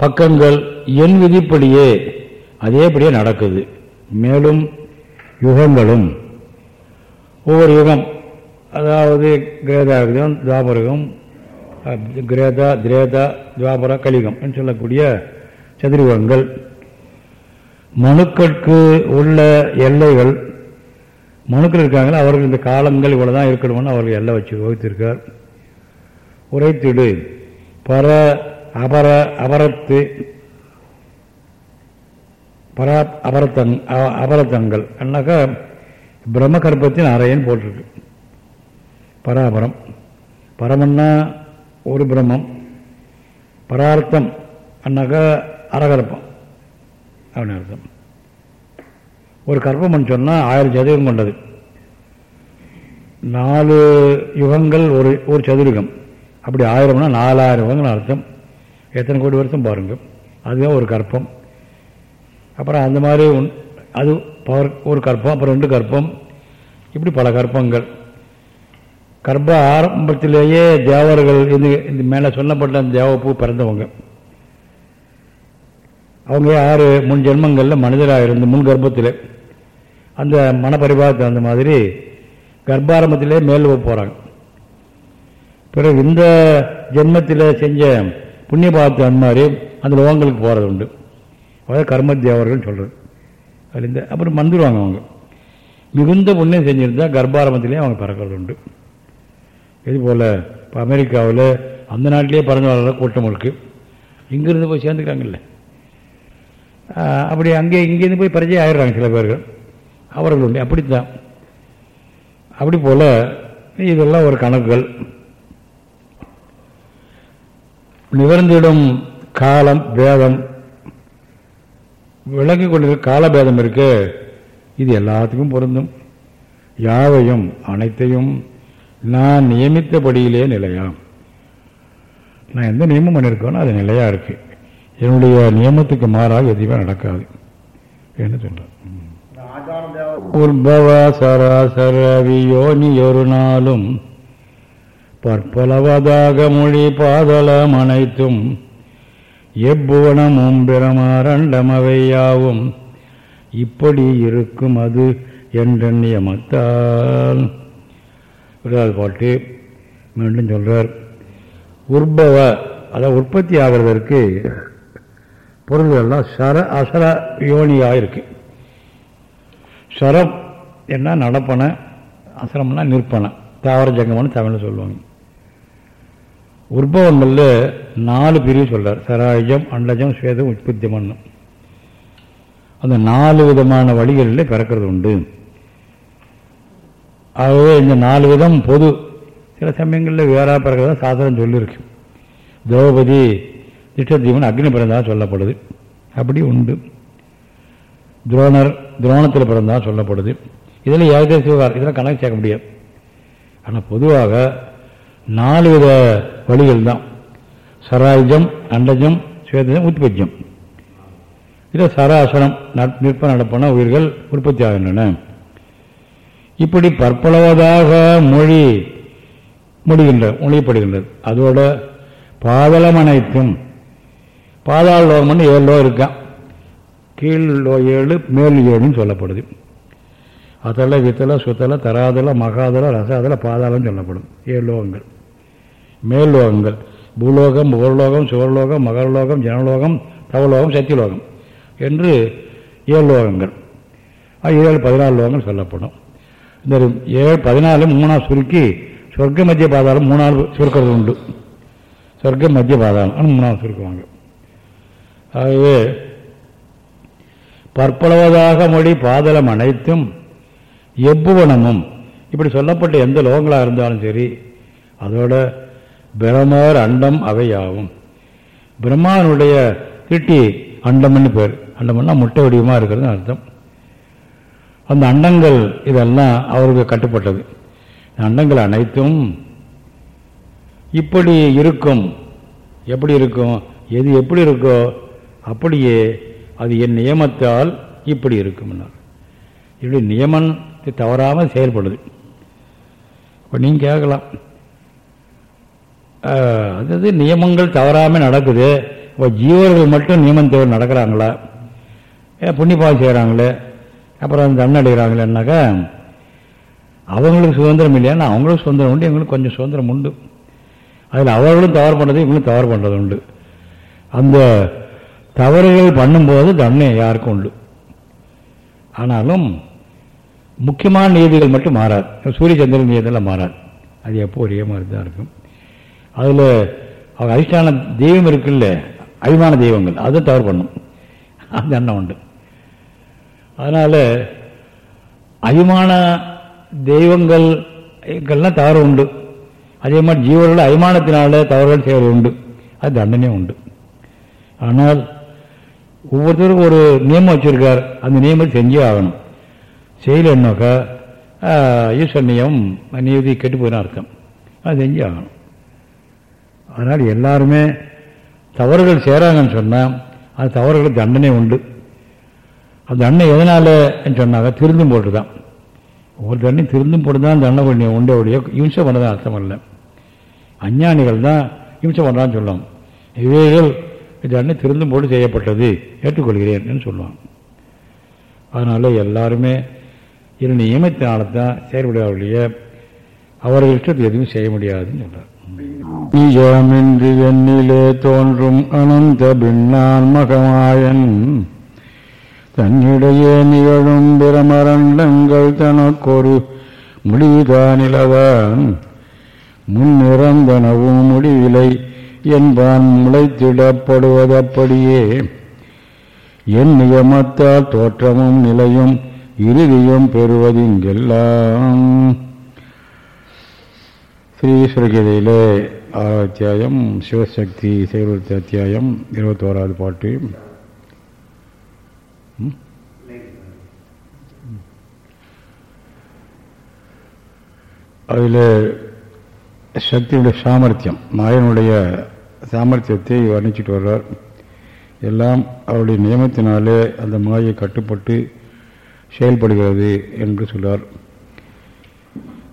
பக்கங்கள் என் விதிப்படியே அதேபடியே நடக்குது. மேலும் யுகங்களும் ஒவ்வொரு யுகம் அதாவது கிரேதாயுகம் துவாபரகம் கிரேதா திரேதா துவாபர கலிகம் என்று சொல்லக்கூடிய சதுர்யுகங்கள் மனுக்களுக்கு உள்ள எல்லைகள் மனுக்கள் இருக்காங்களா? அவர்கள் இந்த காலங்கள் இவ்வளோதான் இருக்கணும்னு அவர்கள் எல்லை வச்சு வகுத்திருக்கார். உரைத்திடு பர அபர அபரத்து பரா அபரத்தங் அபரத்தங்கள் அண்ணாக்கா பிரம்ம கற்பத்தின் அறையன்னு போட்டிருக்கு. பராபரம். பரமன்னா ஒரு பிரம்மம். பரார்த்தம். அண்ணாக்கா அரகற்பம் அப்படின்னு அர்த்தம். ஒரு கற்பம்னு சொன்னால் ஆயிரம் சதுரம் கொண்டது. நாலு யுகங்கள் ஒரு ஒரு சதுரகம். அப்படி ஆயிரம்னா நாலாயிரம் யுகங்கள் அர்த்தம். எத்தனை கோடி வருஷம் பாருங்கள் அதுதான் ஒரு கற்பம். அப்புறம் அந்த மாதிரி அது பவர் ஒரு கற்பம் அப்புறம் ரெண்டு கற்பம். இப்படி பல கற்பங்கள். கர்ப்ப ஆரம்பத்திலேயே தேவர்கள் இது இந்த மேலே சொல்லப்பட்ட அந்த தேவப்பூ பிறந்தவங்க. அவங்க ஆறு முன் ஜென்மங்களில் மனிதராக இருந்து முன் கர்ப்பத்தில். அந்த மனப்பரிபாகத்தை அந்த மாதிரி கர்ப்பாரம்பத்திலே மேல் போகிறாங்க பிறகு இந்த ஜென்மத்தில் செஞ்ச புண்ணிய பாவத்து அந்த அந்த லோகங்களுக்கு போகிறது உண்டு. அதாவது கர்ம தேவர்கள் சொல்கிறது அது இந்த அப்புறம் வந்துடுவாங்க அவங்க. மிகுந்த புண்ணியம் செஞ்சுருந்தா கர்ப்பாரம்பத்திலே அவங்க பிறக்கிறது உண்டு. இது போல் இப்போ அமெரிக்காவில் அந்த நாட்டிலே பறந்து வளர்கிற கூட்டம் இருக்குது இங்கேருந்து போய் சேர்ந்துக்கிறாங்கல்ல. அப்படி அங்கே இங்கேருந்து போய் பரிச்சயம் ஆயிடுறாங்க சில பேர்கள். அவர்கள் உண்டு. அப்படித்தான். அப்படி போல் இதெல்லாம் ஒரு கணக்குகள். நிவர்ந்திடும் காலம் பேதம் விளங்கி கொண்டிருக்க காலபேதம் இருக்கு. இது எல்லாத்துக்கும் பொருந்தும். யாவையும் அனைத்தையும் நான் நியமித்தபடியிலே நிலையாம். நான் எந்த நியமம் பண்ணியிருக்கோனோ அது நிலையாக இருக்கு. என்னுடைய நியமத்துக்கு மாறாக எதுவுமே நடக்காது என்ன சொல்றேன் உற்பவ சராசரவியோனி ஒரு நாளும் பற்பலவதாக மொழி பாதலம் அனைத்தும் எப்புவனமும் பிரமாரண்டமவையாவும் இப்படி இருக்கும் அது என்ற மத்தால் விடாது பாட்டு மீண்டும் சொல்கிறார் உற்பவ அதாவது உற்பத்தி ஆகிறதற்கு பொருள்கள்லாம் சர அசர யோனியாக இருக்கு. சரம் என்ன நடப்பன அசரம்னா நிற்பனை. தாவர ஜங்கம்னு தமிழில் சொல்லுவாங்க. உற்பவங்களில் நாலு பிரிவு சொல்றார். சராஜம் அண்டஜம் சுவேதம் உற்பத்தியமன்னு அந்த நாலு விதமான வழிகளில் பிறக்கிறது உண்டு. ஆகவே இந்த நாலு விதம் பொது. சில சமயங்களில் வேறாக பிறக்கிறதா சாதாரணம் சொல்லியிருக்கு திரௌபதி திஷ்டதீவன் அக்னி பிறந்தா சொல்லப்படுது. அப்படி உண்டு. துரோணர் துரோணத்தில் பிறந்தா சொல்லப்படுது. இதில் ஏகதேசிவார் விவகாரம் இதில் கணக்கு சேர்க்க முடியாது. ஆனால் பொதுவாக நாலு வித வழிகள் தான் சராயுஜம் அண்டஜம் சுவேதஜம் உற்பத்தியம். இதில் சராசனம் நிற்ப நடப்பன உயிர்கள் உற்பத்தி ஆகின்றன. இப்படி பற்பளவதாக மொழி முடிகின்ற மொழியப்படுகின்றது. அதோட பாதளம் அனைத்தும் பாதாள லோகம்னு ஏழு லோகம் இருக்கான் கீழ் லோ ஏழு மேல் ஏழுன்னு சொல்லப்படுது. அதல வித்தல சுத்தல தராதல மகாதல ரசாதல பாதாளம் சொல்லப்படும். ஏழு லோகங்கள். மேல் லோகங்கள் பூலோகம் புகர்லோகம் சுவர்லோகம் மகர்லோகம் ஜனலோகம் தவலோகம் சத்தியலோகம் என்று ஏழு லோகங்கள். ஏழு பதினாலு லோகங்கள் சொல்லப்படும். இந்த ஏழு பதினாலு மூணாவது சுருக்கி சொர்க்க மத்திய பாதாளம் மூணாவது சுருக்கிறது உண்டு. சொர்க்க மத்திய பாதாளம் மூணாவது சுருக்குவாங்க ஆகவே பற்பளவதாக மொழி பாதலம் அனைத்தும் எப்புவனமும். இப்படி சொல்லப்பட்ட எந்த லோகங்களாக இருந்தாலும் சரி அதோட பிரமர் அண்டம் அவையாகும் பிரம்மாவனுடைய திருட்டி அண்டம்னு பேர். அண்டம்னா முட்டை வடிவமாக இருக்கிறது அர்த்தம். அந்த அண்டங்கள் இதெல்லாம் அவருக்கு கட்டுப்பட்டது. அண்டங்கள் அனைத்தும் இப்படி இருக்கும். எப்படி இருக்கும்? எது எப்படி இருக்கோ அப்படியே அது என் நியமத்தால் இப்படி இருக்கும்னார். இப்படி நியமனத்தை தவறாமல் செயல்படுது. இப்போ நீங்கள் கேட்கலாம். அதாவது நியமங்கள் தவறாமல் நடக்குது. இப்போ ஜீவர்கள் மட்டும் நியமம் தவிர நடக்கிறாங்களா? புண்ணியபாவம் செய்கிறாங்களே அப்புறம் தண்ணி அடைகிறாங்களேனாக்கா அவங்களுக்கு சுதந்திரம் இல்லையானா அவங்களுக்கு சுதந்திரம் உண்டு எங்களுக்கு கொஞ்சம் சுதந்திரம் உண்டு. அதில் அவர்களும் தவறு பண்ணுறது இவங்களும் தவறு பண்ணுறது உண்டு. அந்த தவறுகள் பண்ணும்போது தண்டனை யாருக்கும் உண்டு. ஆனாலும் முக்கியமான நீதிகள் மட்டும் மாறாது. சூரிய சந்திரன் நீதியெல்லாம் மாறாது. அது எப்போ ஒரே மாதிரி தான் இருக்கும். அதில் அவங்க அதிஷ்டான தெய்வம் இருக்குல்ல அபிமான தெய்வங்கள் அதை தவறு பண்ணும். அந்த எண்ணம் உண்டு. அதனால் அபிமான தெய்வங்கள்லாம் தவறு உண்டு. அதே மாதிரி ஜீவர்கள் அபிமானத்தினால தவறுகள் செய்வது உண்டு. அது தண்டனையும் உண்டு. ஆனால் ஒவ்வொருத்தருக்கும் ஒரு நியமம் வச்சுருக்கார். அந்த நியமத்தை செஞ்சே ஆகணும். செய்யலைன்னாக்கா ஈஸ்வர நியமம் நீதி கெட்டு போயினா அர்த்தம். அது செஞ்சு ஆகணும். அதனால் எல்லாருமே தவறுகள் செய்கிறாங்கன்னு சொன்னால் அது தவறுகளுக்கு தண்டனை உண்டு. அந்த தண்டனை எதனால் சொன்னாங்க திருந்தும் போட்டு தான் ஒவ்வொரு தண்டையும் திருந்தும் போட்டு தான் தண்டனை பண்ணி உண்டே உடைய இம்சை பண்ணதான் அர்த்தம் இல்லை. அஞ்ஞானிகள் தான் இம்சை பண்ணுறான்னு சொல்லுவாங்க. இவைகள் தண்டனை திருந்தும் போட்டு செய்யப்பட்டது ஏற்றுக்கொள்கிறேன் சொல்லுவாங்க. அதனால் எல்லாருமே இரு நியமத்தினால்தான் செயல்படுவதைய அவர்கள் இஷ்டத்துக்கு எதுவும் செய்ய முடியாதுன்னு சொல்கிறார் நிஜமின்றி எண்ணிலே தோன்றும் அனந்த பின்னான் மகமாயன். தன்னிடையே நிகழும் பிரமரண்டங்கள் தனக்கொரு முடிவுதானிலதான் முன்னிறந்தனவும் முடிவிலை என்பான் முளைத்திடப்படுவதப்படியே. என் நியமத்தால் தோற்றமும் நிலையும் இறுதியும் பெறுவதிங்கெல்லாம். ஸ்ரீஸ்வரகீதையிலே ஆறாவது அத்தியாயம் சிவசக்தி செயல்படுத்த அத்தியாயம் இருபத்தோராவது பாட்டு. அதில் சக்தியுடைய சாமர்த்தியம் மாயனுடைய சாமர்த்தியத்தை வர்ணிச்சிட்டு வர்றார். எல்லாம் அவருடைய நியமத்தினாலே அந்த மாயை கட்டுப்பட்டு செயல்படுகிறது என்று சொல்றார்.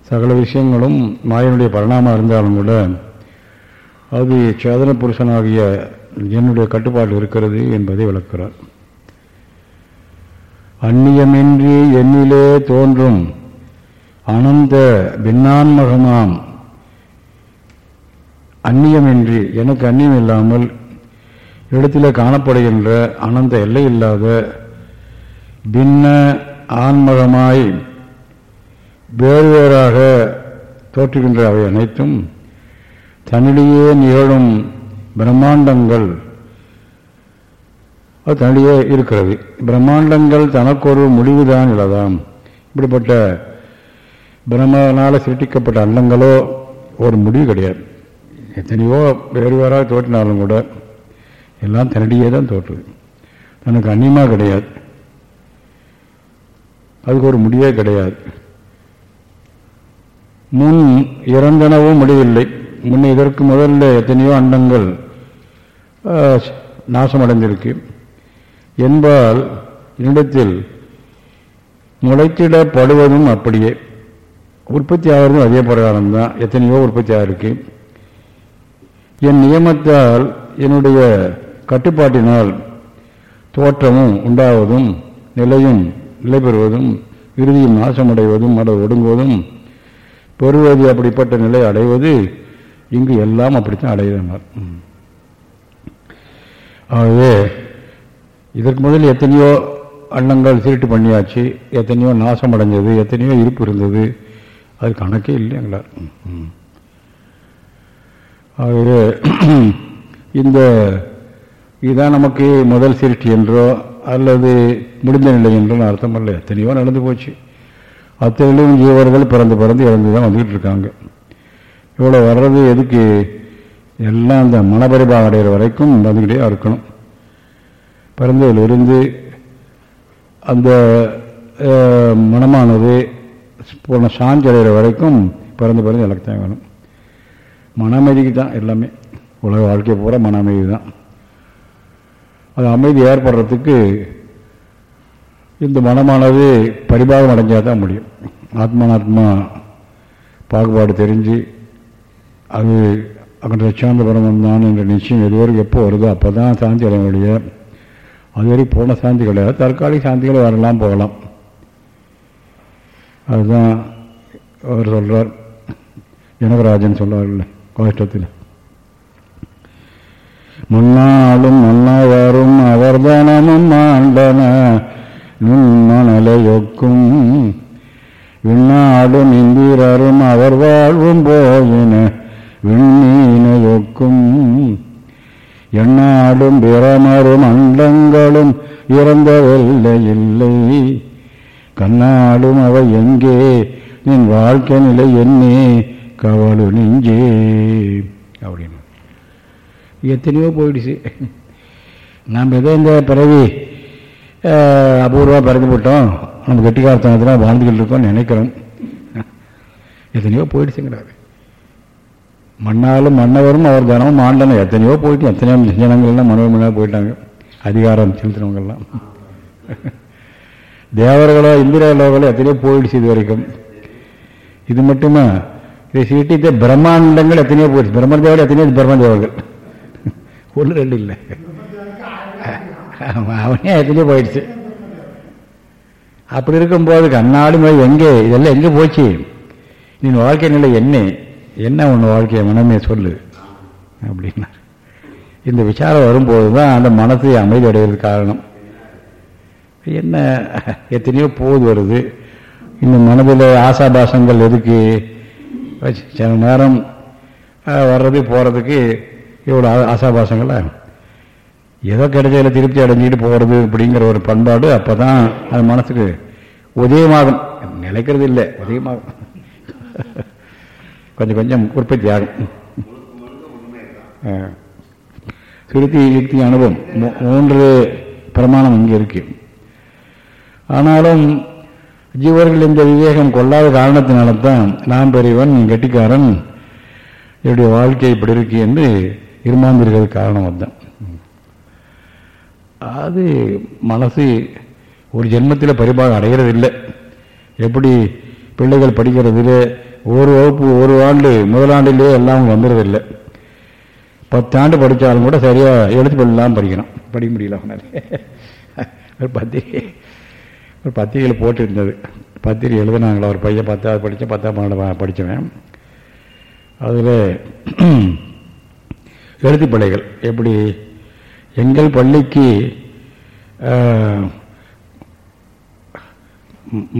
சகல விஷயங்களும் மாயனுடைய பரிணாமம் இருந்தாலும் கூட அது சேதன புருஷனாகிய என்னுடைய கட்டுப்பாடு இருக்கிறது என்பதை விளக்கிறார் அந்நியமின்றி எண்ணிலே தோன்றும் அனந்த பின்னான்மகமாம். அந்நியமின்றி எனக்கு அந்நியம் இல்லாமல் இடத்தில் காணப்படுகின்ற அனந்த எல்லை இல்லாத பின்ன ஆன்மகமாய் வேறு வேறாக தோற்றுகின்ற அவை அனைத்தும் தன்னிலேயே நிகழும் பிரம்மாண்டங்கள். அது தன்னிலேயே இருக்கிறது. பிரம்மாண்டங்கள் தனக்கொரு முடிவுதான் இல்லதாம் இப்படிப்பட்ட பிரம்மனால் சிருட்டிக்கப்பட்ட அண்டங்களோ ஒரு முடிவு கிடையாது. எத்தனையோ வேறு வேறாக தோற்றினாலும் கூட எல்லாம் தன்னிடையே தான் தோற்றுது. தனக்கு அந்நியமாக கிடையாது. அதுக்கு ஒரு முடிவே கிடையாது. முன் இறந்தனவும் முடியவில்லை முன்னே இதற்கு முதல்ல எத்தனையோ அண்டங்கள் நாசமடைந்திருக்கு. என்பால் என்னிடத்தில் முளைத்திடப்படுவதும் அப்படியே. உற்பத்தி ஆகிறதும் அதே பிரகாரம் தான் எத்தனையோ உற்பத்தி ஆகிருக்கு என் நியமத்தால் என்னுடைய கட்டுப்பாட்டினால் தோற்றமும் உண்டாவதும் நிலையும் நிலை பெறுவதும் இறுதியும் நாசமடைவதும் அதை ஒடுங்குவதும் பெறுவது அப்படிப்பட்ட நிலை அடைவது இங்கு எல்லாம் அப்படித்தான் அடைகிறார் ஆகவே இதற்கு முதல் எத்தனையோ அன்னங்கள் திருட்டு பண்ணியாச்சு எத்தனையோ நாசம் அடைஞ்சது எத்தனையோ இருப்பு இருந்தது. அது கணக்கே இல்லைங்களா? ஆகவே இந்த இதுதான் நமக்கு முதல் சிருஷ்டி என்றோ அல்லது முடிந்த நிலை என்றோ அர்த்தம் அல்ல எத்தனையோ நடந்து போச்சு. அத்தனையிலும் ஜீவர்கள் பிறந்து பிறந்து இறந்து தான் வந்துக்கிட்டு இருக்காங்க இவ்வளோ வர்றது எதுக்கு? எல்லாம் அந்த மனபரிபாக அடைகிற வரைக்கும் வந்துக்கிட்டே இருக்கணும். பிறந்ததிலிருந்து அந்த மனமானது போன சாஞ்சி அடைகிற வரைக்கும் பிறந்து பிறந்து எனக்கு தான் வேணும். மன அமைதிக்கு தான் எல்லாமே. உலக வாழ்க்கை பூரா மன அமைதி தான் அது அமைதி ஏற்படுறதுக்கு இந்த மனமானது பரிபாகம் அடைஞ்சால் தான் முடியும். ஆத்மானாத்மா பாகுபாடு தெரிஞ்சு அது அங்கே லட்சாந்த பரமம் தான் என்ற நிச்சயம் எதுவரைக்கும் எப்போ வருதோ அப்போ தான் சாந்தி அடைய முடிய. அதுவரை போன சாந்தி கிடையாது தற்காலிக சாந்திகள் வரலாம் போகலாம். அதுதான் அவர் சொல்கிறார் ஜனகராஜன் சொல்வார்கள் கோஷ்டத்தில். முன்னாளும் மன்னவரும் அவர்தனமும் ஆண்டன நுண்மணலையொக்கும் விண்ணாடும் இந்திரரும் அவர் வாழ்வும் போயின. விண்ணீனையொக்கும். எண்ணாடும் பிரமரும் அண்டங்களும் இறந்தவல்ல இல்லை. கண்ணாடும் அவை எங்கே? நின் வாழ்க்கை நிலை என்னே? கவலு நெஞ்சே. அப்படின்னு. எத்தனையோ போயிடுச்சு. நாம் எதோ இந்த பிறவி அபூர்வமாக பிறந்து போட்டோம். நம்ம கெட்டிக்காரத்தனத்தில் வாழ்ந்துக்கிட்டு இருக்கோம்னு நினைக்கிறோம். எத்தனையோ போயிடுச்சுங்கிறாரு மண்ணாலும் மன்னவரும் அவர் தனமும் மாண்டனும் எத்தனையோ போயிட்டு எத்தனையோ ஜனங்கள்லாம் மனோமனாக போயிட்டாங்க. அதிகாரம் செலுத்தினவங்கெல்லாம் தேவர்களோ இந்திரலோகளோ எத்தனையோ போயிடுச்சு இது வரைக்கும். இது மட்டுமா? இதை சீட்டித்த பிரம்மாண்டங்கள் எத்தனையோ போயிடுச்சு. பிரம்மதேவர் எத்தனையோ பிரம்மதேவர்கள் ஒன்று ரெண்டு இல்லை. அவனே எத்தனையோ போயிடுச்சு. அப்படி இருக்கும்போது கண்ணாடி எங்கே? இதெல்லாம் எங்கே போச்சு? நீ வாழ்க்கை நிலை என்ன? என்ன உன் வாழ்க்கையை மனமே சொல்லு. அப்படின்னா இந்த விசாரம் வரும்போது தான் அந்த மனசை அமைதி அடைகிறது காரணம். என்ன எத்தனையோ போது வருது. இந்த மனதில் ஆசாபாசங்கள் எதுக்கு? சில நேரம் வர்றது போகிறதுக்கு இவ்வளோ ஆசாபாசங்களா? ஏதோ கிடைச்சதில் திருப்தி அடைஞ்சிக்கிட்டு போகிறது அப்படிங்கிற ஒரு பண்பாடு அப்போ தான் அது மனசுக்கு உதயமாகும். நிலைக்கிறது இல்லை உதயமாகும். கொஞ்சம் கொஞ்சம் உற்பத்தி ஆகும் சுருத்தி யுக்தி அனுபவம். மூன்று பிரமாணம் இங்கே இருக்கு. ஆனாலும் ஜீவர்கள் இந்த விவேகம் கொள்ளாத காரணத்தினால்தான் நாம் பெரியவன் கெட்டிக்காரன் என்னுடைய வாழ்க்கை இப்படி இருக்கு என்று இருமாந்திருக்கிறது காரணம் அதுதான். அது மனசு ஒரு ஜென்மத்தில் பரிபாகம் அடைகிறதில்லை. எப்படி பிள்ளைகள் படிக்கிறதுல ஒரு வகுப்பு ஒரு ஆண்டு முதலாண்டிலே எல்லாம் வந்துடுறதில்லை பத்தாண்டு படித்தாலும் கூட சரியாக எழுத்து பள்ளிலாம் படிக்கணும். படிக்க முடியல அவனால். ஒரு பத்திரிகை ஒரு பத்திரிகையில் போட்டு இருந்தது. பத்திரிகை எழுதுனாங்களா? ஒரு பையன் பத்தாவது படித்தேன் பத்தாம் பன்னெண்டு படித்தவன் அதில் எழுத்து பிள்ளைகள் எப்படி எங்கள் பள்ளிக்கு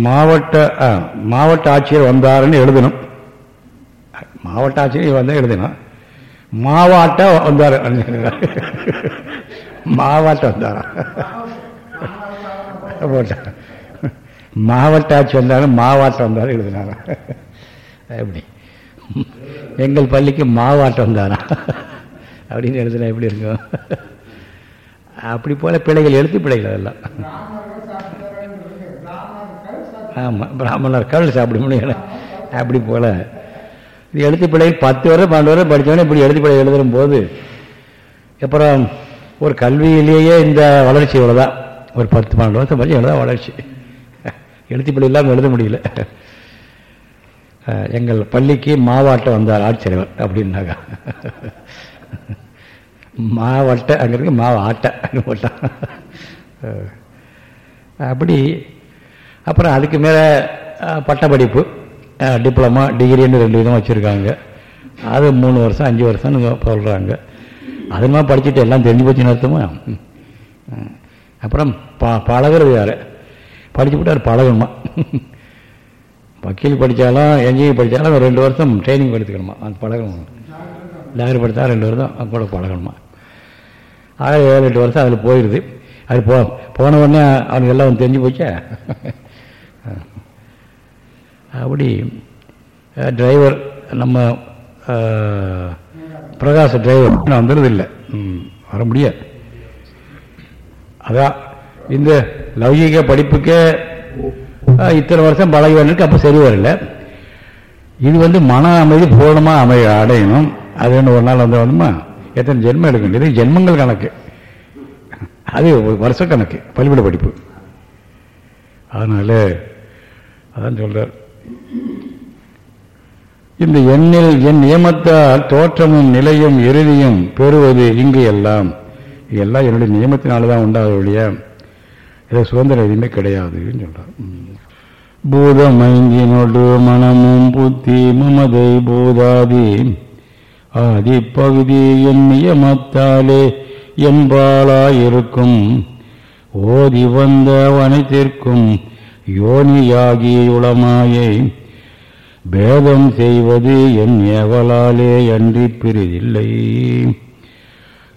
மாவட்ட மாவட்ட ஆட்சியர் வந்தாருன்னு எழுதணும். மாவட்ட ஆட்சியர் வந்தால் எழுதணும். மாவாட்ட வந்தார். மாவாட்ட வந்தாரா? போட்டார் மாவட்ட ஆட்சி வந்தாலும் மாவாட்டம் வந்தாலும் எழுதினாரா? எப்படி? எங்கள் பள்ளிக்கு மாவாட்டம் வந்தாரா? அப்படின்னு எழுதுனா எப்படி இருக்கும்? அப்படி போல பிள்ளைகள் எழுத்து பிள்ளைகள் அதெல்லாம். ஆமாம் பிராமணர் கடல் சாப்பிட முடியல அப்படி போல. இது எழுத்து பிள்ளைகள் பத்து வருடம் பன்னெண்டு வருடம் படித்தவொடனே இப்படி எழுத்து பிள்ளை எழுதும் போது அப்புறம் ஒரு கல்வியிலேயே இந்த வளர்ச்சி இவ்வளோதான் ஒரு பத்து பன்னெண்டு வருஷம் படிச்சு எழுத வளர்ச்சி. எழுத்து பிள்ளை இல்லாமல் எழுத முடியல. எங்கள் பள்ளிக்கு மாவாட்டம் வந்தார் ஆட்சியர் அப்படின்னாக்கா மாவட்டை அங்கே இருக்கு மாவு ஆட்டை போட்டான் அப்படி அப்புறம் அதுக்கு மேலே பட்டப்படிப்பு டிப்ளமா டிகிரின்னு ரெண்டு விதம் வச்சுருக்காங்க. அது மூணு வருஷம் அஞ்சு வருஷம்னு சொல்கிறாங்க அது மாதிரி படிச்சுட்டு எல்லாம் தெரிஞ்சு போச்சுன்னு அர்த்தமா? அப்புறம் ப பழகிறது வேறு. படிச்சு விட்டு அது பழகணுமா? வக்கீல் படித்தாலும் என்ஜினியர் படித்தாலும் ரெண்டு வருஷம் ட்ரைனிங் எடுத்துக்கணுமா? அது பழகணும். டாக்டர் படித்தா ரெண்டு வருஷம் கூட பழகணுமா? ஆக ஏழு எட்டு வருஷம் அதில் போயிடுது அது போ போன உடனே அவனுக்கு எல்லாம் தெரிஞ்சு போச்சா? அப்படி டிரைவர் நம்ம பிரகாச டிரைவர் வந்துடுறது இல்லை. வர முடியாது. அதான் இந்த லௌகிக படிப்புக்கே இத்தனை வருஷம் பழகி வேண்டியிருக்கு அப்போ சரி வரல. இது வந்து மன அமைதி பூர்ணமாக அமைய அடையணும். அது ஒன்று ஒரு நாள் வந்து வரணுமா? எத்தனை ஜென்மம் எடுக்க வேண்டியது? ஜென்மங்கள் கணக்கு. அது வருஷ கணக்கு பள்ளிக்கூட படிப்பு. அதனால் அதான் சொல்கிறார் இந்த எண்ணில் என் நியமத்தால் தோற்றமும் நிலையும் இறுதியும் பெறுவது இங்கு எல்லாம். எல்லாம் என்னுடைய நியமத்தினால்தான் ஒழிய இதை சுதந்திரம் எதுவுமே கிடையாதுன்னு சொல்கிறார் பூதமைந்தினோடு மனமும் புத்தி மமதை பூதாதி. ஆதி பகுதி என் நியமத்தாலே என்பாலாயிருக்கும். ஓதி வந்த வனத்திற்கும் யோனியாகி உளமாயை. பேதம் செய்வது என் ஏவலாலே அன்றி பிரிதில்லை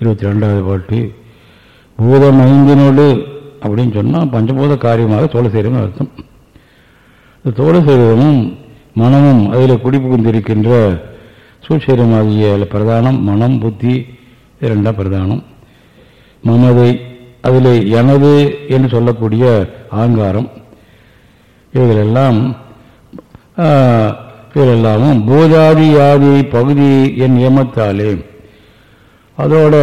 இருபத்தி ரெண்டாவது பாட்டு. பூதம் ஐந்தினோடு அப்படின்னு சொன்னால் பஞ்சபூத காரியமாக தோலை செய்கிறோம்னு அர்த்தம். தோலை செய்வதும் மனமும் அதில் குடிபுகுந்திருக்கின்ற சூழ்சீரமாகிய பிரதானம் மனம் புத்தி இரண்டாம் பிரதானம். மமதை அதில் எனது என்று சொல்லக்கூடிய ஆங்காரம். இவைகளெல்லாம் இவையெல்லாமும் பூதாதி ஆதி பகுதி என் நியமத்தாலே அதோட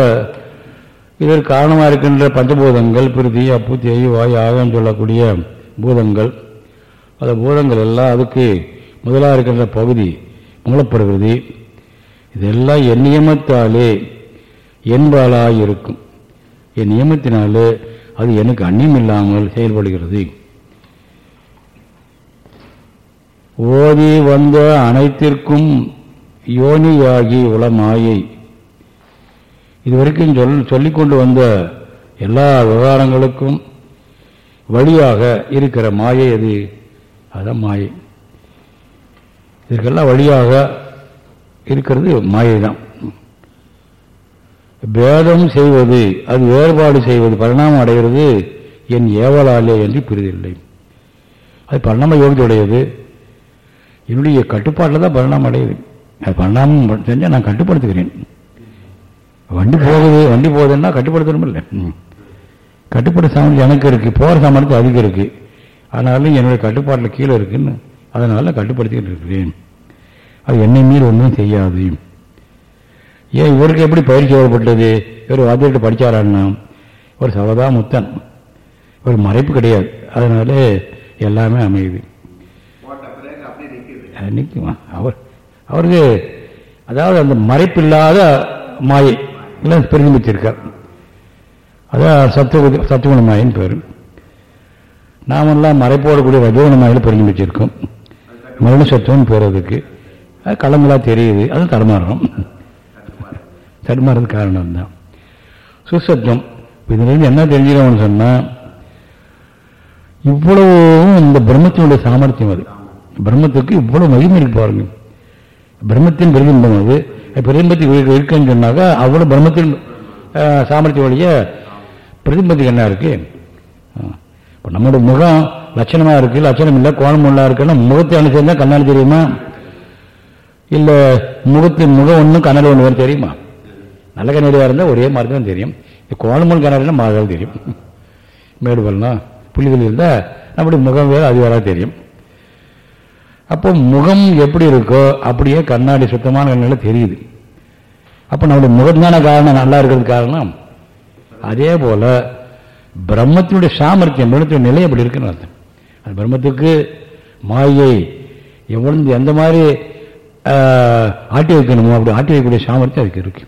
இதற்கு காரணமாக இருக்கின்ற பஞ்சபூதங்கள் பிரிதி அப்பு தேய் வாய் ஆகம் சொல்லக்கூடிய பூதங்கள். அந்த பூதங்கள் எல்லாம் அதுக்கு முதலாக இருக்கின்ற பகுதி மூலப்பிரகிருதி இதெல்லாம் என் நியமத்தாலே என்பாலாக இருக்கும் என் நியமத்தினாலே அது எனக்கு அந்நியம் இல்லாமல் செயல்படுகிறது. ஓதி வந்த அனைத்திற்கும் யோனியாகி உளமாயை இதுவரைக்கும் சொல் சொல்லிக்கொண்டு வந்த எல்லா விவகாரங்களுக்கும் வழியாக இருக்கிற மாயை அது. அதுதான் மாயை. இதற்கெல்லாம் வழியாக இருக்கிறது மாயை தான் பேதம் செய்வது அது வேறுபாடு செய்வது பரிணாமம் அடைகிறது என் ஏவலாலே என்று புரிதில்லை அது பரிணாம யோகியுடையது. என்னுடைய கட்டுப்பாட்டில் தான் பரிணாமம் அடையுது. அது பரிணாமம் செஞ்சால் நான் கட்டுப்படுத்துகிறேன். வண்டி போகுது வண்டி போகுதுன்னா கட்டுப்படுத்தணும் இல்லை? கட்டுப்பாடு சாமர்த்தியம் எனக்கு இருக்குது போகிற சாமர்த்தியம் அதிகம் இருக்குது ஆனாலும் என்னுடைய கட்டுப்பாட்டில் கீழே இருக்குன்னு அதனால் கட்டுப்படுத்திக்கிட்டு இருக்கிறேன். அது என்னை மீறி ஒன்றும் செய்யாது. ஏன் இவருக்கு எப்படி பயிற்சி ஏற்பட்டது? இவர் வாத்தியிட்ட படித்தாரான்னா ஒரு சவதா முத்தன். ஒரு மறைப்பு கிடையாது. அதனால எல்லாமே அமையுது. நிற்குமா அவர் அவருக்கு அதாவது அந்த மறைப்பு இல்லாத மாயை எல்லாம் பிரதிபிச்சிருக்கார் அதான் சத்துவ சத்துவகுண மாயின்னு பேர். நாமெல்லாம் மறைப்போடக்கூடிய ரஜோகுண மாயில் பிரதிபிச்சிருக்கோம் மரண சத்துவம் பேர் அதுக்கு அது களங்களா தெரியுது. அது தடுமாறும் தடுமாறது காரணம் தான் சுசத்தம் இதுலேருந்து என்ன தெரிஞ்சுக்கணும்னு சொன்னால் இவ்வளவும் இந்த பிரம்மத்தினுடைய சாமர்த்தியம் அது. பிரம்மத்துக்கு இவ்வளவு மகிமை இருக்கு பாருங்க. பிரம்மத்தின் பிரதிபிம்பம் அது. பிரதிபத்துக்கு இருக்குன்னு சொன்னாக்கா அவ்வளவு பிரம்மத்தின் சாமர்த்தியம் வழிய பிரதிபத்துக்கு என்ன இருக்கு? இப்போ நம்மளோட முகம் லட்சணமாக இருக்கு லட்சணம் இல்லை கோணம் உள்ளா இருக்குன்னா முகத்தை அனுசரிந்தா கண்ணாடி தெரியுமா? இல்லை முகத்தின் முகம் ஒன்றும் கண்ணாடி ஒன்று தெரியுமா? நல்ல கண்ணாடியாக இருந்தால் ஒரே மாதிரி தான் தெரியும். கோணமுள் கண்ணாடினா மாதிரி தெரியும். மேடு வரலாம் புள்ளிகள் இருந்தால் நம்முடைய முகம் வேறு அது வேற தெரியும். அப்போ முகம் எப்படி இருக்கோ அப்படியே கண்ணாடி சுத்தமான கண்ணாடியில் தெரியுது. அப்போ நம்முடைய முகம்தான காரணம் நல்லா இருக்கிறது காரணம் அதே போல பிரம்மத்தினுடைய சாமர்த்தியம் பிரம்மத்தினுடைய நிலை அப்படி இருக்குன்னு அர்த்தம். அது பிரம்மத்துக்கு மாயை எவ்வளவு எந்த மாதிரி ஆட்டி வைக்கணுமோ? அப்படி ஆட்டி வைக்கக்கூடிய சாமர்த்தியம் அதுக்கு இருக்கு.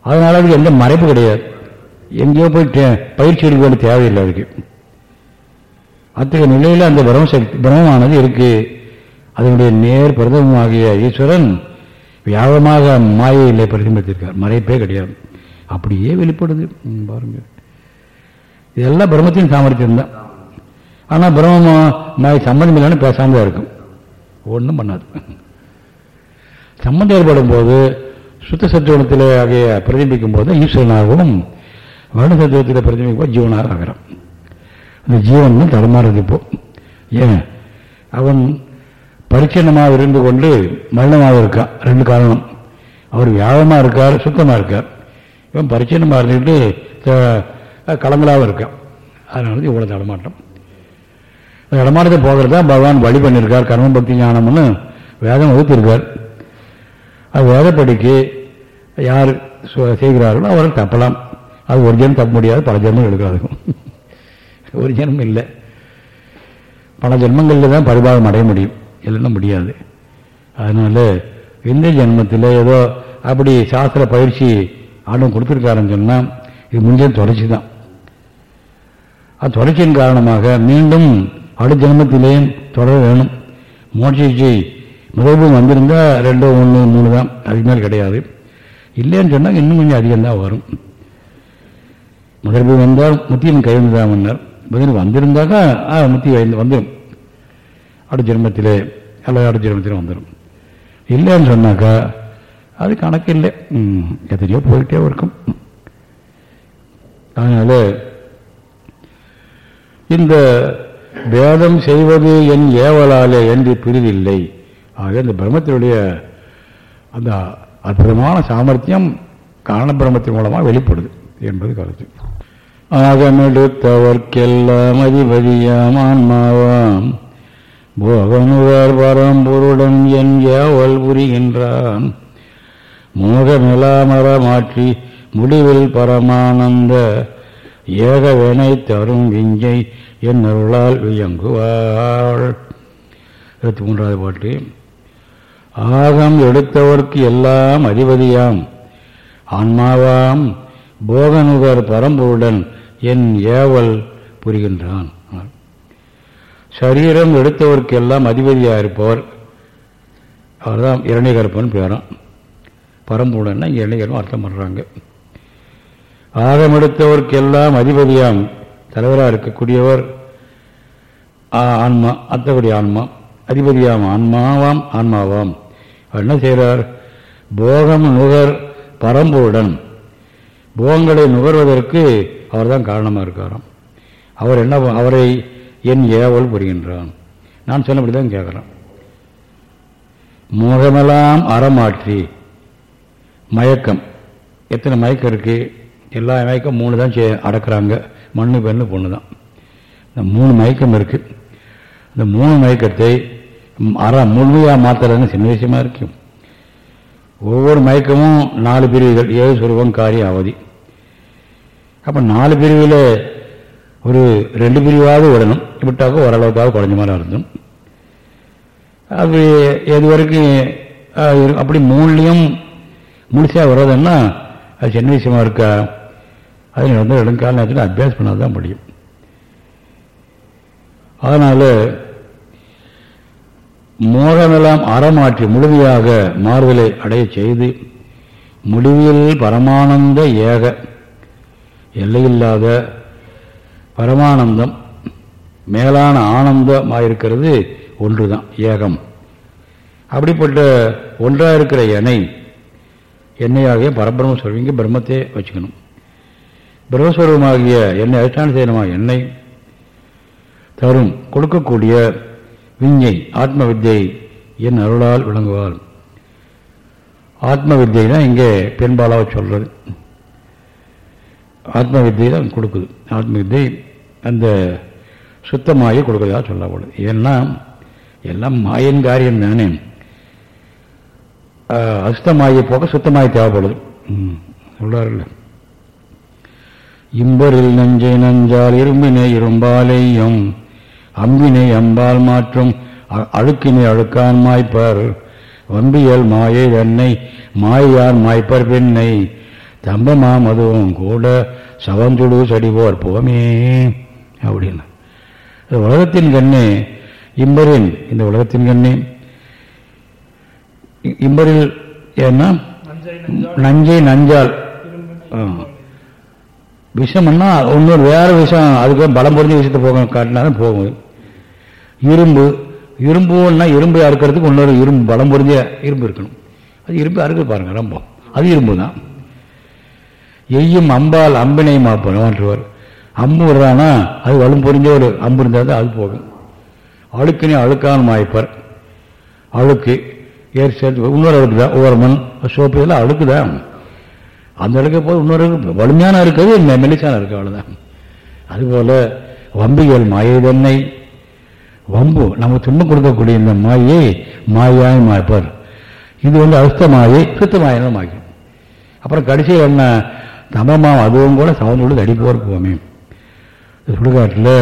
அதனால அதுக்கு எந்த மறைப்பு கிடையாது. எங்கேயோ போய் பயிற்சி எடுக்க வேண்டிய தேவையில்லை அதுக்கு. அத்தகைய நிலையில் அந்த பிரம்மசக்தி பிரம்மமானது இருக்கு. அதனுடைய நேர் பிரதமமாகிய ஈஸ்வரன் வியாபமாக மாயையிலே பிரதிபலித்திருக்கார். மறைப்பே கிடையாது. அப்படியே வெளிப்படுது. பாருங்க. இதெல்லாம் பிரம்மத்தின் சாமர்த்தியம் தான். ஆனால் பிரம்ம மாய சம்பந்தம் இல்லைன்னு பேசாம இருக்கும். ஒன்றும் பண்ணாது. சம்பந்தம் ஏற்படும் போது சுத்த சத்துவத்தில் ஆகிய பிரதிபிக்கும் போது ஈஸ்வரனாகவும் வருண சத்துவத்தில் பிரதிபிக்கும் போது ஜீவனாக ஆகிறான். இந்த ஜீவன் தடமாறுது இப்போ ஏன்? அவன் பரிச்சனமாக இருந்து கொண்டு மரணமாக இருக்கான். ரெண்டு காரணம். அவர் வியாபமாக இருக்கார் சுத்தமாக இருக்கார். இவன் பரிச்சனமாக இருந்துக்கிட்டு களங்களாகவும் இருக்கான். அதனால இவ்வளோ தடமாட்டம் இடமானத்தை போகிறது தான் பகவான் வழி பண்ணியிருக்கார் கர்ம பக்தி ஞானம்னு வேதம் வகுத்திருக்கார். அது வேதப்படிக்கு யார் செய்கிறார்களோ அவர்கள் தப்பலாம். அது ஒரு ஜனம் தப்ப முடியாது பல ஜென்மம் எடுக்காதுக்கும் ஒரு ஜென்மம் இல்லை. பல ஜென்மங்களில் தான் பரிபாகம் அடைய முடியும். இல்லைன்னா முடியாது. அதனால இந்த ஜென்மத்தில் ஏதோ அப்படி சாஸ்திர பயிற்சி ஆண்டும் கொடுத்துருக்காருன்னு சொன்னால் இது முந்தைய தொடர்ச்சி தான் அது தொடர்ச்சியின் காரணமாக மீண்டும் அடுத்த ஜென்மத்திலேயும் தொடர வேணும். மோட்சிச்சை முதல்வம் வந்திருந்தா ரெண்டோ ஒன்று மூணு தான். அதுக்கு மேல் கிடையாது. இல்லைன்னு சொன்னால் இன்னும் கொஞ்சம் அதிகம்தான் வரும். முதல்வு வந்தால் முத்தியின் கைவிந்து தான் மன்னர் முதல் வந்திருந்தாக்கா முத்தி வந்துடும் அடுத்த ஜென்மத்திலே அல்லது அடுத்த ஜென்மத்திலே வந்துடும் இல்லைன்னு சொன்னாக்கா அது கணக்கு இல்லை. எத்தனையோ போயிட்டே இருக்கும். அதனால இந்த வேதம் செய்வது என் ஏவலாலே என்று பிரிதில்லை. ஆக இந்த பிரம்மத்தினுடைய அந்த அற்புதமான சாமர்த்தியம் காரண பிரம்மத்தின் மூலமாக வெளிப்படுது என்பது கருத்து. ஆகமெடுத்தவர்க்கெல்லாம் அதிபதியாம் ஆன்மாவாம். போகனுவர் பரம்பொருடன் என் ஏவல் புரிகின்றான். மோகமிலாமர மாற்றி முடிவில் பரமானந்த ஏகவினை தரும் விஞ்சை என் அருளால் வியங்குவாள் இருபத்தி மூன்றாவது பாட்டு. ஆகம் எடுத்தவர்க்கு எல்லாம் அதிபதியாம். ஆன்மாவாம் போகனுகர் பரம்பொருடன் என் ஏவல் புரிகின்றான். சரீரம் எடுத்தவர்க்கு எல்லாம் அதிபதியாக இருப்பவர். அவர்தான் இரணிகற்பன் பேரம் பரம்புடன்னா இரணிகரும் அர்த்தம் பண்ணுறாங்க ஆகம் எடுத்தவர்க்கெல்லாம் அதிபதியாம். தலைவராக இருக்கக்கூடியவர் ஆ, ஆன்மா அத்தக்கூடிய ஆன்மா அதிபதியாம் ஆன்மாவாம் ஆன்மாவாம். அவர் என்ன செய்கிறார் போகம் நுகர் பரம்புடன் போகங்களை நுகர்வதற்கு அவர்தான் காரணமாக இருக்காராம். அவர் என்ன அவரை என் ஏவல் புரிகின்றான். நான் சொன்னபடி தான் கேட்குறேன். மோகமெல்லாம் அறமாற்றி. மயக்கம். எத்தனை மயக்கம் இருக்கு? எல்லா மயக்கம் மூணு தான் அடக்கிறாங்க. மண்ணு பெண்ணு பொண்ணு தான். இந்த மூணு மயக்கம் இருக்கு. இந்த மூணு மயக்கத்தை அற முழுமையாக மாத்துறதுன்னு சின்ன விஷயமா இருக்கும் ஒவ்வொரு மயக்கமும் நாலு பிரிவுகள். ஏழு சுரூபம் காரிய அவதி. அப்போ நாலு பிரிவில் ஒரு ரெண்டு பிரிவாவது விடணும். விட்டாக்க ஓரளவுக்காக குறைஞ்ச மாதிரி அர்த்தம் அது எது வரைக்கும் அப்படி மூணுலேயும் முழுசாக வர்றதுன்னா அது சின்ன விஷயமா இருக்கா? அது வந்து ரெண்டு கால நேரத்தில் அபியாஸ் பண்ணால் தான் முடியும். அதனால் மோகமெல்லாம் அறமாற்றி முழுமையாக மாறுதலை அடைய செய்து முடிவில் பரமானந்த ஏக எல்லையில்லாத பரமானந்தம் மேலான ஆனந்தமாக இருக்கிறது ஒன்று தான் ஏகம். அப்படிப்பட்ட ஒன்றாக இருக்கிற எண்ணெய் எண்ணெயாகவே பரபிரம்ம சொல்வீங்க பிரம்மத்தை வச்சுக்கணும். பிரம்மஸ்வரூபமாகிய என்னை அதிஷ்டான செய்யணுமா? என்னை தரும் கொடுக்கக்கூடிய விஞ்ஞை ஆத்ம வித்தியை என் அருளால் விளங்குவாள். ஆத்ம வித்தியை தான் இங்கே பெண்பாலாக சொல்றது. ஆத்ம வித்தியை தான் கொடுக்குது. ஆத்ம வித்தை அந்த சுத்தமாகி கொடுக்குறதா சொல்லப்படுது ஏன்னா எல்லாம் மாயின் காரியம் தானே. அசுத்தமாகி போக சுத்தமாகி தேவைப்படுது. ம், சொல்றாருல்ல. இம்பரில் நஞ்சை நஞ்சால் இரும்பினை இரும்பாலேயும் அம்பினை அம்பால் மாற்றும் அழுக்கினை அழுக்கான் மாய்ப்பர். வம்பியல் மாயை வெண்ணை மாயான் மாய்ப்பர் பெண்ணை. தம்பமா மதுவும் கூட சவந்துடு சடிவோர் போமே அப்படின்னு. உலகத்தின் கண்ணே இம்பரின் இந்த உலகத்தின் கண்ணே. இம்பரில் ஏன்னா நஞ்சை நஞ்சால் ஆ. விஷம்னா இன்னொரு வேறு விஷம் அதுக்கு பலம் பொருந்திய விஷயத்தை போக காட்டினாலும் போகும். இரும்பு இரும்புன்னா இரும்பு அறுக்கிறதுக்கு இன்னொரு இரும்பு பலம் பொருந்திய இரும்பு இருக்கணும். அது இரும்பு அறுக்க பாருங்கள் ரொம்ப. அது இரும்பு தான் எய்யும் அம்பால் அம்பினை மாற்றுவார் அம்பு விடுறானா அது வலும் பொறிஞ்ச ஒரு அம்பு இருந்தால் தான் அது போகும். அழுக்கினே அழுக்கான மாய்ப்பர். அழுக்கு ஏர் சேர்த்து இன்னொரு அழுக்கு தான் ஓரமன் சோப்பு இதெல்லாம் அழுக்கு தான் அந்த அளவுக்கு போது இன்னொரு வலிமையான இருக்கிறது மெலிசான இருக்கு அவ்வளோதான் அதுபோல் வம்பிகள் மாயை தன்னை. வம்பு நமக்கு துன்பம் கொடுக்கக்கூடிய இந்த மாயை மாயாய் மாய்ப்பார். இது வந்து அஸ்த மாயை சுத்த மாயம் மாய்க்கும். அப்புறம் கடைசியில் என்ன? தமமாம் அதுவும் கூட சவந்தோடு அடி போமே. சுடுகாட்டில்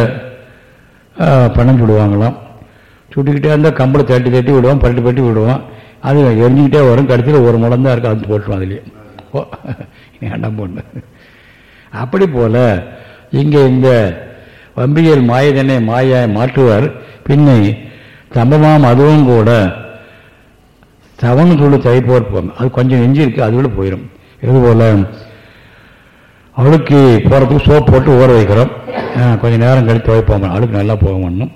பணம் சுடுவாங்களாம். சுட்டுக்கிட்டே இருந்தால் கம்பளை தட்டி தட்டி விடுவோம் பரட்டி பரட்டி விடுவோம் அது எரிஞ்சிக்கிட்டே வரும் கடைசியில் ஒரு முளம் தான் இருக்குது அது போட்டுருவோம் அதுலேயே. போ. வேண்டாம் பொண்ணு அப்படி போல இங்கே இந்த வம்பியல் மாயதனை மாய மாற்றுவார். பின்னை தம்பமாம் அதுவும் கூட தவணு சொல்லு தவிப்போர் போங்க அது கொஞ்சம் நெஞ்சு இருக்குது அது கூட போயிடும் இதுபோல் அழுக்கு போகிறதுக்கு சோப் போட்டு ஊற வைக்கிறோம். கொஞ்சம் நேரம் கழித்து துவைப்போம். அழுக்கு நல்லா போகணும்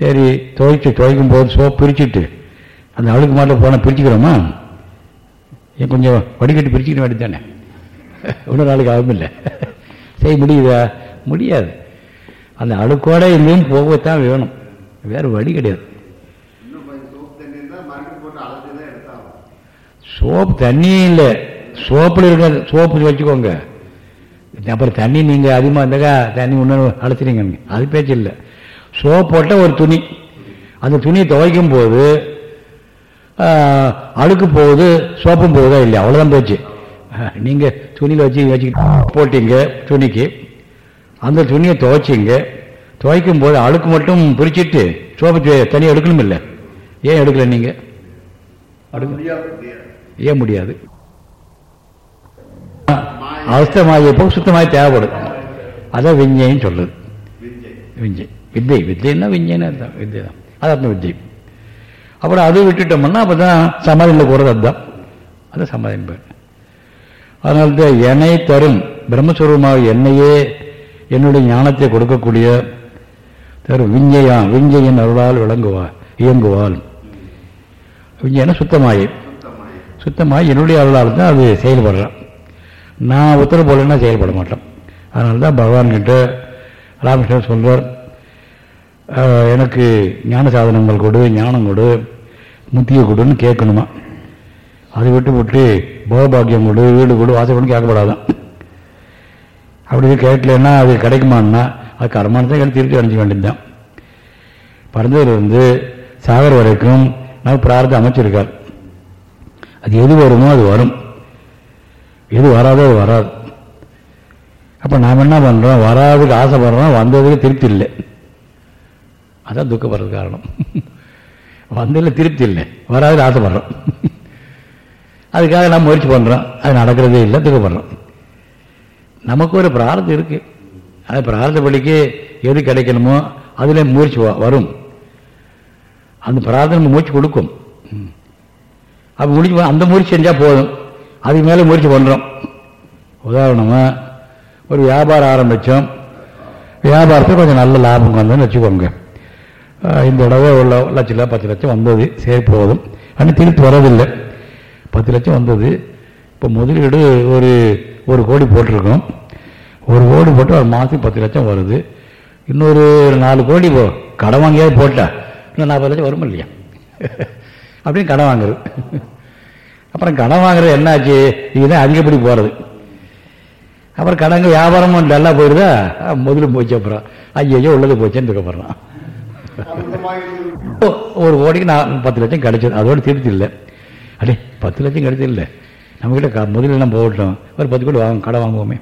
சரி துவைச்சு துவைக்கும் போது சோப் பிரிச்சுட்டு அந்த அழுக்கு மாட்டில் போனால் பிரிச்சுக்கிறோமா? ஏன் கொஞ்சம் வடிகட்டி பிரிச்சுக்க வேண்டியது தானே இன்னொரு நாளைக்கு ஆகும் இல்லை. செய்ய முடியுதா? முடியாது. அந்த அழுக்கோட இல்லைன்னு போகத்தான் வேணும். வேறு வழி கிடையாது. சோப்பு தண்ணியும் இல்லை. சோப்பில் இருக்க சோப்பு வச்சுக்கோங்க. அப்புறம் தண்ணி நீங்கள் அதிகமாக இருந்தாக்கா தண்ணி ஒன்று அழைச்சிடுங்க அது பேச்சு இல்லை. சோப் போட்டால் ஒரு துணி. அந்த துணியை துவைக்கும் போது அழுக்கு போகுது சோப்பும் போகுதா இல்லை அவ்வளோதான் போச்சு. நீங்கள் துணியில் வச்சு வச்சுக்கிட்டு போட்டீங்க துணிக்கு. அந்த துணியை துவைச்சிங்க. துவைக்கும் போது அழுக்கு மட்டும் பிரிச்சுட்டு சோப்பு தனியாக எடுக்கணும் இல்லை? ஏன் எடுக்கல நீங்கள் ஏன் முடியாது? அவஸ்தமாகிய போக சுத்தமாக தேவைப்படும். அதான் விஞ்சைன்னு சொல்லுது. விஞ்சை. வித்தை வித்தைன்னா விஞ்சைன்னு வித்தை தான். அது அர்த்தம் வித்தை. அப்புறம் அது விட்டுட்டோம்னா அப்போ தான் சமாதியில் போகிறது அதுதான். அது சமாதியின் பேர் அதனால்தான் என்னை தரும் பிரம்மஸ்வரூபமாக என்னையே என்னுடைய ஞானத்தை கொடுக்கக்கூடிய தரும் விஞ்சையா விஞ்சையின் அருளால் விளங்குவாள் இயங்குவாள். விஞ்ஞான சுத்தமாயி. சுத்தமாக என்னுடைய அருளால் தான் அது செயல்படுறான். நான் உத்தரவு போலன்னா செயல்பட மாட்டேன் அதனால தான் பகவான்கிட்ட ராமகிருஷ்ணன் சொல்வார் எனக்கு ஞான சாதனங்கள் கொடு ஞானம் கொடு முத்திய கொடுன்னு கேட்கணுமா? அதை விட்டு விட்டு போகபாக்கியம் கொடு வீடு கொடு வாசல் கேட்கப்படாதான் அப்படி கேட்கலன்னா அது கிடைக்குமான்னா அது கர்மானத்தை எடுத்து திருப்பி அடைஞ்ச வேண்டியதுதான். பறந்ததுலேருந்து சாகர் வரைக்கும் நம்ம பிரார்த்தம் அமைச்சிருக்கார். அது எது வருமோ அது வரும். எது வராதோ அது வராது. அப்போ நாம் என்ன பண்ணுறோம் வராதுக்கு ஆசைப்படுறோம் வந்ததுக்கு திருப்தி இல்லை. அதான் துக்கப்படுறது காரணம். வந்ததில் திருப்தி இல்லை வராது ஆசைப்படுறோம் அதுக்காக நாம் முயற்சி பண்ணுறோம் அது நடக்கிறதே இல்லை துக்கப்படுறோம் நமக்கு ஒரு பிரார்த்தம் இருக்குது அது பிரார்த்த படிக்கு எது கிடைக்கணுமோ அதில் முயற்சி வரும். அந்த பிரார்த்தனை முயற்சி கொடுக்கும். அப்போ முடிச்சு அந்த முயற்சி செஞ்சால் போதும். அதுக்கு மேலே முயற்சி பண்ணுறோம் உதாரணமாக ஒரு வியாபாரம் ஆரம்பித்தோம் வியாபாரத்தில் கொஞ்சம் நல்ல லாபம் வந்தோன்னு வச்சுக்கோங்க. இந்த தடவை உள்ள லட்சம் பத்து லட்சம் வந்தது சரி போதும். ஆனால் திருப்பி வரதில்லை பத்து லட்சம் வந்தது. இப்போ முதலீடு ஒரு ஒரு கோடி போட்டிருக்கோம். ஒரு கோடி போட்டு ஒரு மாதத்துக்கு பத்து லட்சம் வருது. இன்னொரு நாலு கோடி போ கடன் வாங்கியாவது போட்டா இன்னும் நாற்பது லட்சம் வரும் இல்லையா? அப்படின்னு கடன் வாங்குறது. அப்புறம் கடன் வாங்குறது என்னாச்சு? இதுதான் அதிகப்படி போகிறது அப்புறம் கடங்க வியாபாரமும் நல்லா போயிடுதா முதலும் போச்சு அப்புறம். ஐயோ உள்ளது போச்சேன்னு துக்கப்படுறான் ஒரு கோடிக்கு நான் பத்து லட்சம் கிடைச்சது அதோட திருப்தி இல்லை அடே பத்து லட்சம் கிடைச்சது இல்லை நம்மக்கிட்ட நம்ம போகட்டும். ஒரு பத்து கோடி வாங்க கடை வாங்குவோமே.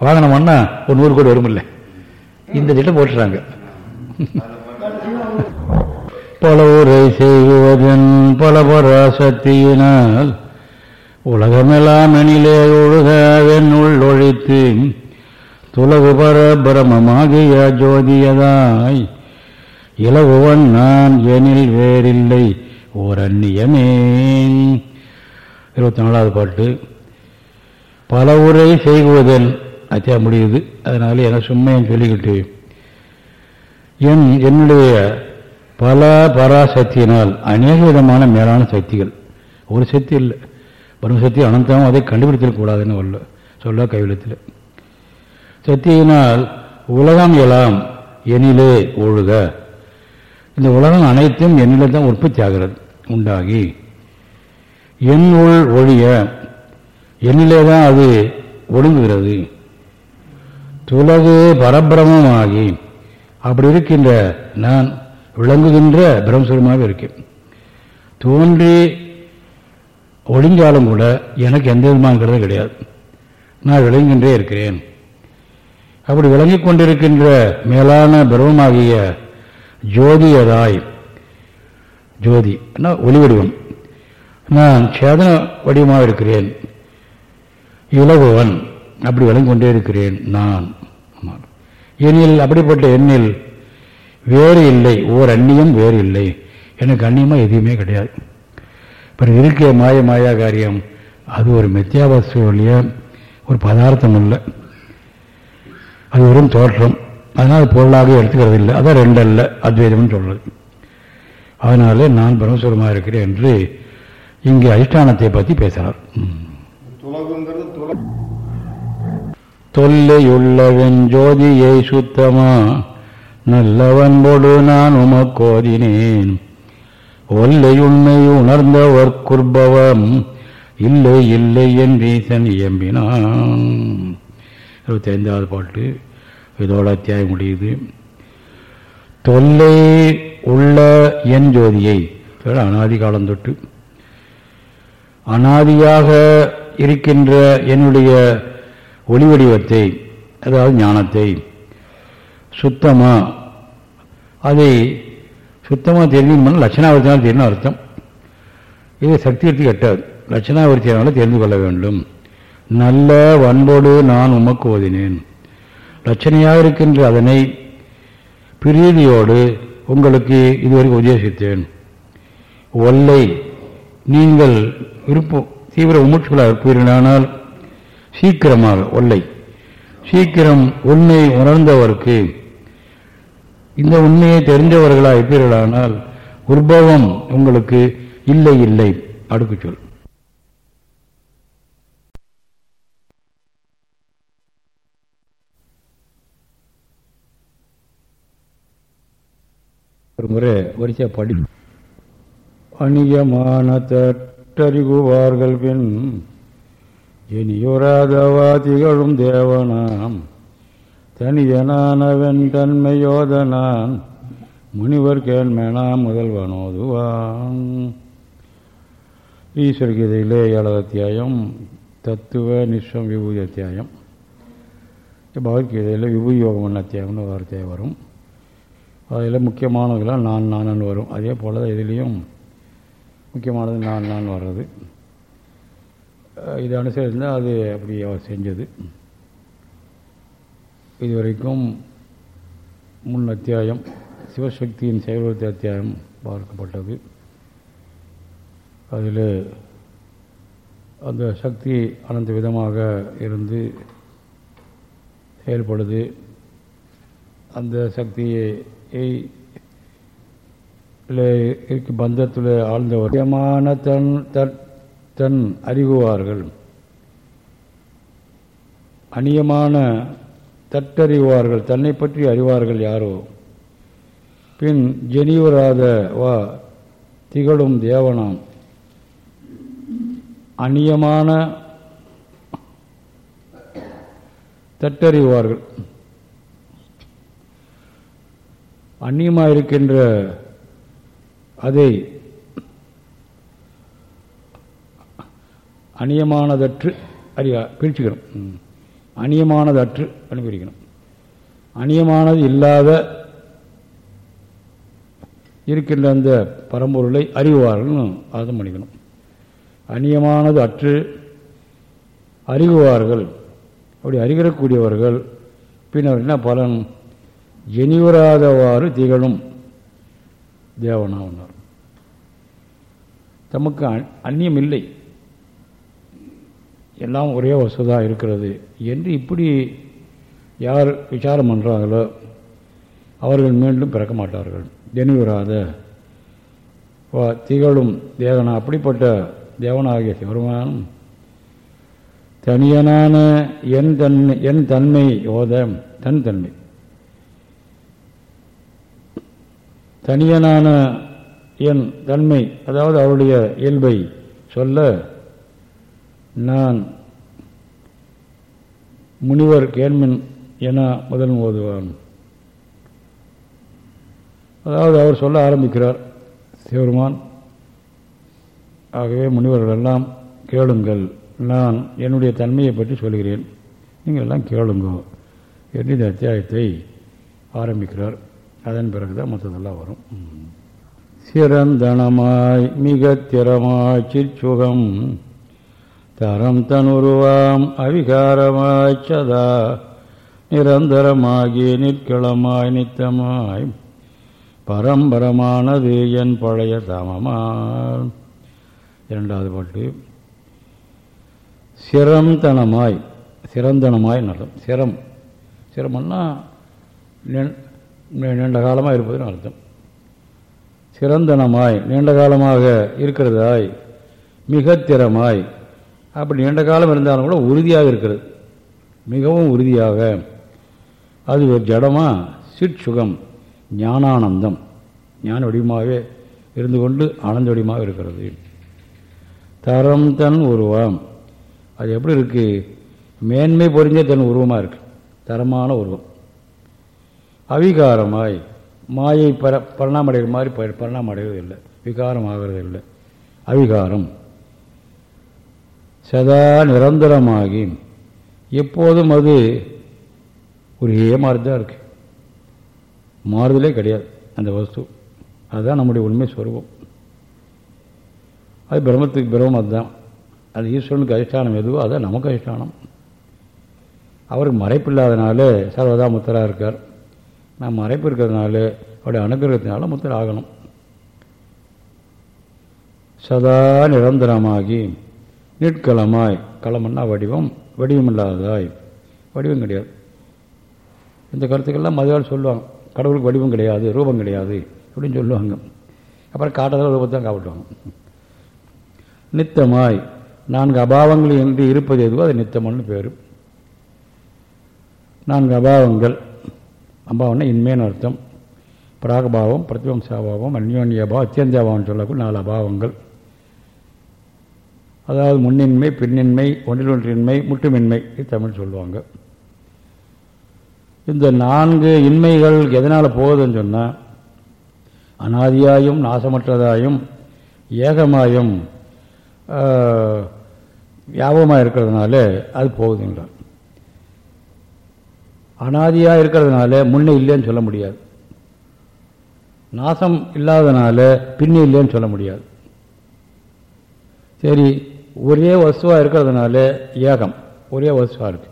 வாங்கினோம்னா ஒரு நூறு கோடி வரும் இல்லை இந்த திட்டம் போட்டுறாங்க. பல உரை செய்வதன் பல பராசக்தியினால் உலகமெல்லாம் எனிலே ஒழுகவென்னுள் ஒழித்து துலகு பர பிரமமாகிய ஜோதியதாய் இளவுவன் நான் எனில் வேறில்லை ஓர் அந்நியமே இருபத்தி நாலாவது பாட்டு. பல உரை செய்வதன் அத்தியா முடியுது. அதனால என சும்மையும் சொல்லிக்கிட்டு என் என்னுடைய பல பராசக்தியினால் அநேக விதமான மேலான சக்திகள். ஒரு சக்தி இல்லை. பிரம்மசக்தி அனந்தமும் அதை கண்டுபிடித்திடக்கூடாதுன்னு சொல்ல சொல்ல கைவிளத்தில் சக்தியினால் உலகம் எல்லாம் எனிலே ஒழுக. இந்த உலகம் அனைத்தும் என்னிலே தான் உற்பத்தி ஆகிறது உண்டாகி. என் உள் ஒழிய என்னிலே தான் அது ஒடுங்குகிறது. துலகு பரபிரமமாகி அப்படி இருக்கின்ற நான் விளங்குகின்ற பிரம்மஸ்வரமாக இருக்கேன். தோன்றி ஒழிஞ்சாலும் கூட எனக்கு எந்த விதமானங்கிறது கிடையாது. நான் விளங்கின்றே இருக்கிறேன். அப்படி விளங்கி கொண்டிருக்கின்ற மேலான பிரமமாகிய ஜோதியதாய் ஜோதி ஒளி வடிவம். நான் சேதன வடிவமாக இருக்கிறேன் இலகுவன் அப்படி விளங்கி கொண்டே இருக்கிறேன் நான் எண்ணில் அப்படிப்பட்ட எண்ணில் வேறு இல்லை ஓர் அந்நியம் வேறு இல்லை. எனக்கு அந்நியமாக எதுவுமே கிடையாது. இப்போ இருக்க மாய மாயா காரியம் அது ஒரு மித்தியாபாசிய ஒரு பதார்த்தம் இல்லை அது வெறும் தோற்றம். அதனால் பொருளாக எடுத்துக்கிறது இல்லை அதான் ரெண்டு அல்ல அத்வைதம்னு சொல்கிறது அதனால நான் பிரம்மஸ்வரமாக இருக்கிறேன் என்று இங்கே அதிஷ்டானத்தை பற்றி பேசுகிறார் தொல்லையுள்ளவன் ஜோதியை சுத்தமா நல்லவன் பொடு நான் உமக்கோதினேன். ஒல்லை உண்மை உணர்ந்தவர் குர்பவம் இல்லை இல்லை என்றீசன் இயம்பினான். இருபத்தி ஐந்தாவது பாட்டு. இதோட அத்தியாயம் முடியுது. தொல்லை உள்ள என் ஜோதியை. அனாதி காலம் தொட்டு. அனாதியாக இருக்கின்ற என்னுடைய ஒளி வடிவத்தை அதாவது ஞானத்தை சுத்தமாக அதை சுத்தமாக தெரிஞ்சுக்கணும் லட்சணாவர்த்தினால் தெரியும் அர்த்தம். இது சக்தியத்துக்கு கட்டாது லட்சணாவர்த்தியானால தெரிந்து கொள்ள வேண்டும். நல்ல வன்போடு நான் உமக்கு ஓதினேன். ரச்சனையாக இருக்கின்ற அதனை பிரீதியோடு உங்களுக்கு இதுவரைக்கும் உபதேசித்தேன். ஒல்லை நீங்கள் விருப்பம் தீவிர உமுட்சுகளாக இருப்பீர்களானால் சீக்கிரமாக ஒல்லை. சீக்கிரம் உண்மை உணர்ந்தவருக்கு இந்த உண்மையை தெரிஞ்சவர்களாக இருப்பீர்களானால் உற்பவம் உங்களுக்கு இல்லை இல்லை. அடுக்கு சொல். ஒரு முறை வரிசையா படி. அணியமான தட்டறிகுவார்கள் பின் இனியுறாதவா திகழும் தேவனாம். தனியனானவன் தன்மையோதனான். முனிவர் கேள்மேனாம் முதல்வனோதுவான். ஈஸ்வர கீதையிலே ஏழாவது அத்தியாயம் தத்துவ நிஷம் விபூதி அத்தியாயம். பகவத்கீதையில் விபூதி யோகம் அத்தியாயம்னு வார்த்தையாக வரும். அதில் முக்கியமானதுலாம் நான் நானன்னு வரும். அதே போல் தான் இதுலேயும் முக்கியமானது நான் நான் வர்றது. இது அனுசரிந்தால் அது அப்படி அவர் செஞ்சது. இதுவரைக்கும் முன் அத்தியாயம் சிவசக்தியின் செயல்படுத்த அத்தியாயம் பார்க்கப்பட்டது. அதில் அந்த சக்தி அனந்த விதமாக இருந்து செயல்படுது. அந்த சக்தியை இருக்கு பந்தத்தில் ஆழ்ந்தவர். முக்கியமான தன் தன் அறிவுவார்கள். அந்நியமான தட்டறிவார்கள். தன்னை பற்றி அறிவார்கள் யாரோ? பின் ஜெனிவராத வா திகழும் தேவனாம். அந்நியமான தட்டறிவார்கள். அந்நியமாக இருக்கின்ற அதை அந்நியமானதற்று அறியா பிரிச்சுக்கணும். அந்நியமானதற்று அனுபவிக்கணும் அந்நியமானது இல்லாத இருக்கின்ற அந்த பரம்பொருளை அறிவார்கள்னு அர்த்தம் பண்ணிக்கணும். அந்நியமானது அற்று அறிவுவார்கள். அப்படி அறிகிறக்கூடியவர்கள் பின்னர் என்ன பலன்? இனிவராதவாறு திகழும் தேவனாவனார். தமக்கு அந்நியம் இல்லை எல்லாம் ஒரே வசதாக இருக்கிறது. என்று இப்படி யார் விசாரம் பண்ணுறாங்களோ அவர்கள் மீண்டும் பிறக்க மாட்டார்கள். ஜெனிவராத திகழும் தேவனா அப்படிப்பட்ட தேவனாகிய சிவருமானும் தனியனான என் தன்மை என் தன்மை யோத தன் தன்மை. தனியனான என் தன்மை அதாவது அவருடைய இயல்பை சொல்ல நான் முனிவர் கேள்மின் என முதல் ஓதுவான். அதாவது அவர் சொல்ல ஆரம்பிக்கிறார் சிவருமான் ஆகவே முனிவர்களெல்லாம் கேளுங்கள். நான் என்னுடைய தன்மையை பற்றி சொல்கிறேன். நீங்கள் எல்லாம் கேளுங்கோ. என்று இந்த அத்தியாயத்தை ஆரம்பிக்கிறார். அதன் பிறகு தான் மற்றதெல்லாம் வரும். சிறந்தனமாய் மிக திறமாய் சிற்சுகம் தரம் தனுருவாம் அவிகாரமாய் சதா நிரந்தரமாகி நிற்களமாய் நித்தமாய் பரம்பரமானது என் பழைய தாமமால் இரண்டாவது பாட்டு. சிரந்தனமாய் சிறந்தனமாய் நலம் சிரம். சிரமன்னா நீண்ட காலமாக இருப்பதுன்னு அர்த்தம். சிறந்தனமாய் நீண்ட காலமாக இருக்கிறதாய் மிக திறமாய் அப்படி நீண்ட காலம் இருந்தாலும் கூட உறுதியாக இருக்கிறது. மிகவும் உறுதியாக. அது ஒரு ஜடமாக சிற்சுகம் ஞானானந்தம். ஞான வடிவமாகவே இருந்து கொண்டு ஆனந்த வடிவமாக இருக்கிறது. தரம் தன் உருவம். அது எப்படி இருக்குது மேன்மை பொறிஞ்ச தன் உருவமாக இருக்குது தரமான உருவம். அவிகாரமாய் மாயை பர பரிணாமடைகிற மாதிரி பரிணாமம் அடைகிறது இல்லை விகாரம் ஆகிறது இல்லை அவிகாரம். சதா நிரந்தரமாகி எப்போதும் அது ஒரே ஏமாறுதான் இருக்கு. மாறுதலே கிடையாது அந்த வஸ்து. அதுதான் நம்முடைய உண்மை ஸ்வரூபம் அது பிரம்மத்துக்கு பிரம்மம் அதுதான். அது ஈஸ்வரனுக்கு அதிஷ்டானம் எதுவோ அதான் நமக்கு அதிஷ்டானம். அவருக்கு மறைப்பில்லாதனால சர்வதா முத்தராக இருக்கார். நான் மறைப்பு இருக்கிறதுனால அவருடைய அனுகிரகத்தினால முத்தர் ஆகணும். சதா நிரந்தரமாகி நிற்கலமாய் களமன்னா வடிவம் வடிவமில்லாததாய் வடிவம் கிடையாது. இந்த கருத்துக்கள்லாம் மதுவால் சொல்லுவாங்க. கடவுளுக்கு வடிவம் கிடையாது ரூபம் கிடையாது அப்படின்னு சொல்லுவாங்க. அப்புறம் காட்டுறதால ரூபத்தான் காப்பிட்டுவாங்க. நித்தமாய் நான்கு அபாவங்கள் என்று இருப்பது எதுவோ அது நித்தமன்னு பேர். நான்கு அபாவங்கள். அபாவம்னா இன்மேன்னு அர்த்தம். பிராகபாவம் பிரதிவம்சாபாவம் அந்யோன்யாபாவம் அத்தியந்தியாபாவம் சொல்லக்கூடிய நாலு அபாவங்கள். அதாவது முன்னின்மை பின்னின்மை ஒன்றில் ஒன்றின்மை முட்டுமின்மை தமிழ் சொல்லுவாங்க. இந்த நான்கு இன்மைகள் எதனால் போகுதுன்னு சொன்னால் அனாதியாயும் நாசமற்றதாயும் ஏகமாயும் வியாபகமாக இருக்கிறதுனால அது போகுதுன்றார் அனாதியாக இருக்கிறதுனால முன்னே இல்லைன்னு சொல்ல முடியாது. நாசம் இல்லாதனால பின்னே இல்லைன்னு சொல்ல முடியாது. சரி ஒரே வசுவாக இருக்கிறதுனால ஏகம் ஒரே வசுவாக இருக்குது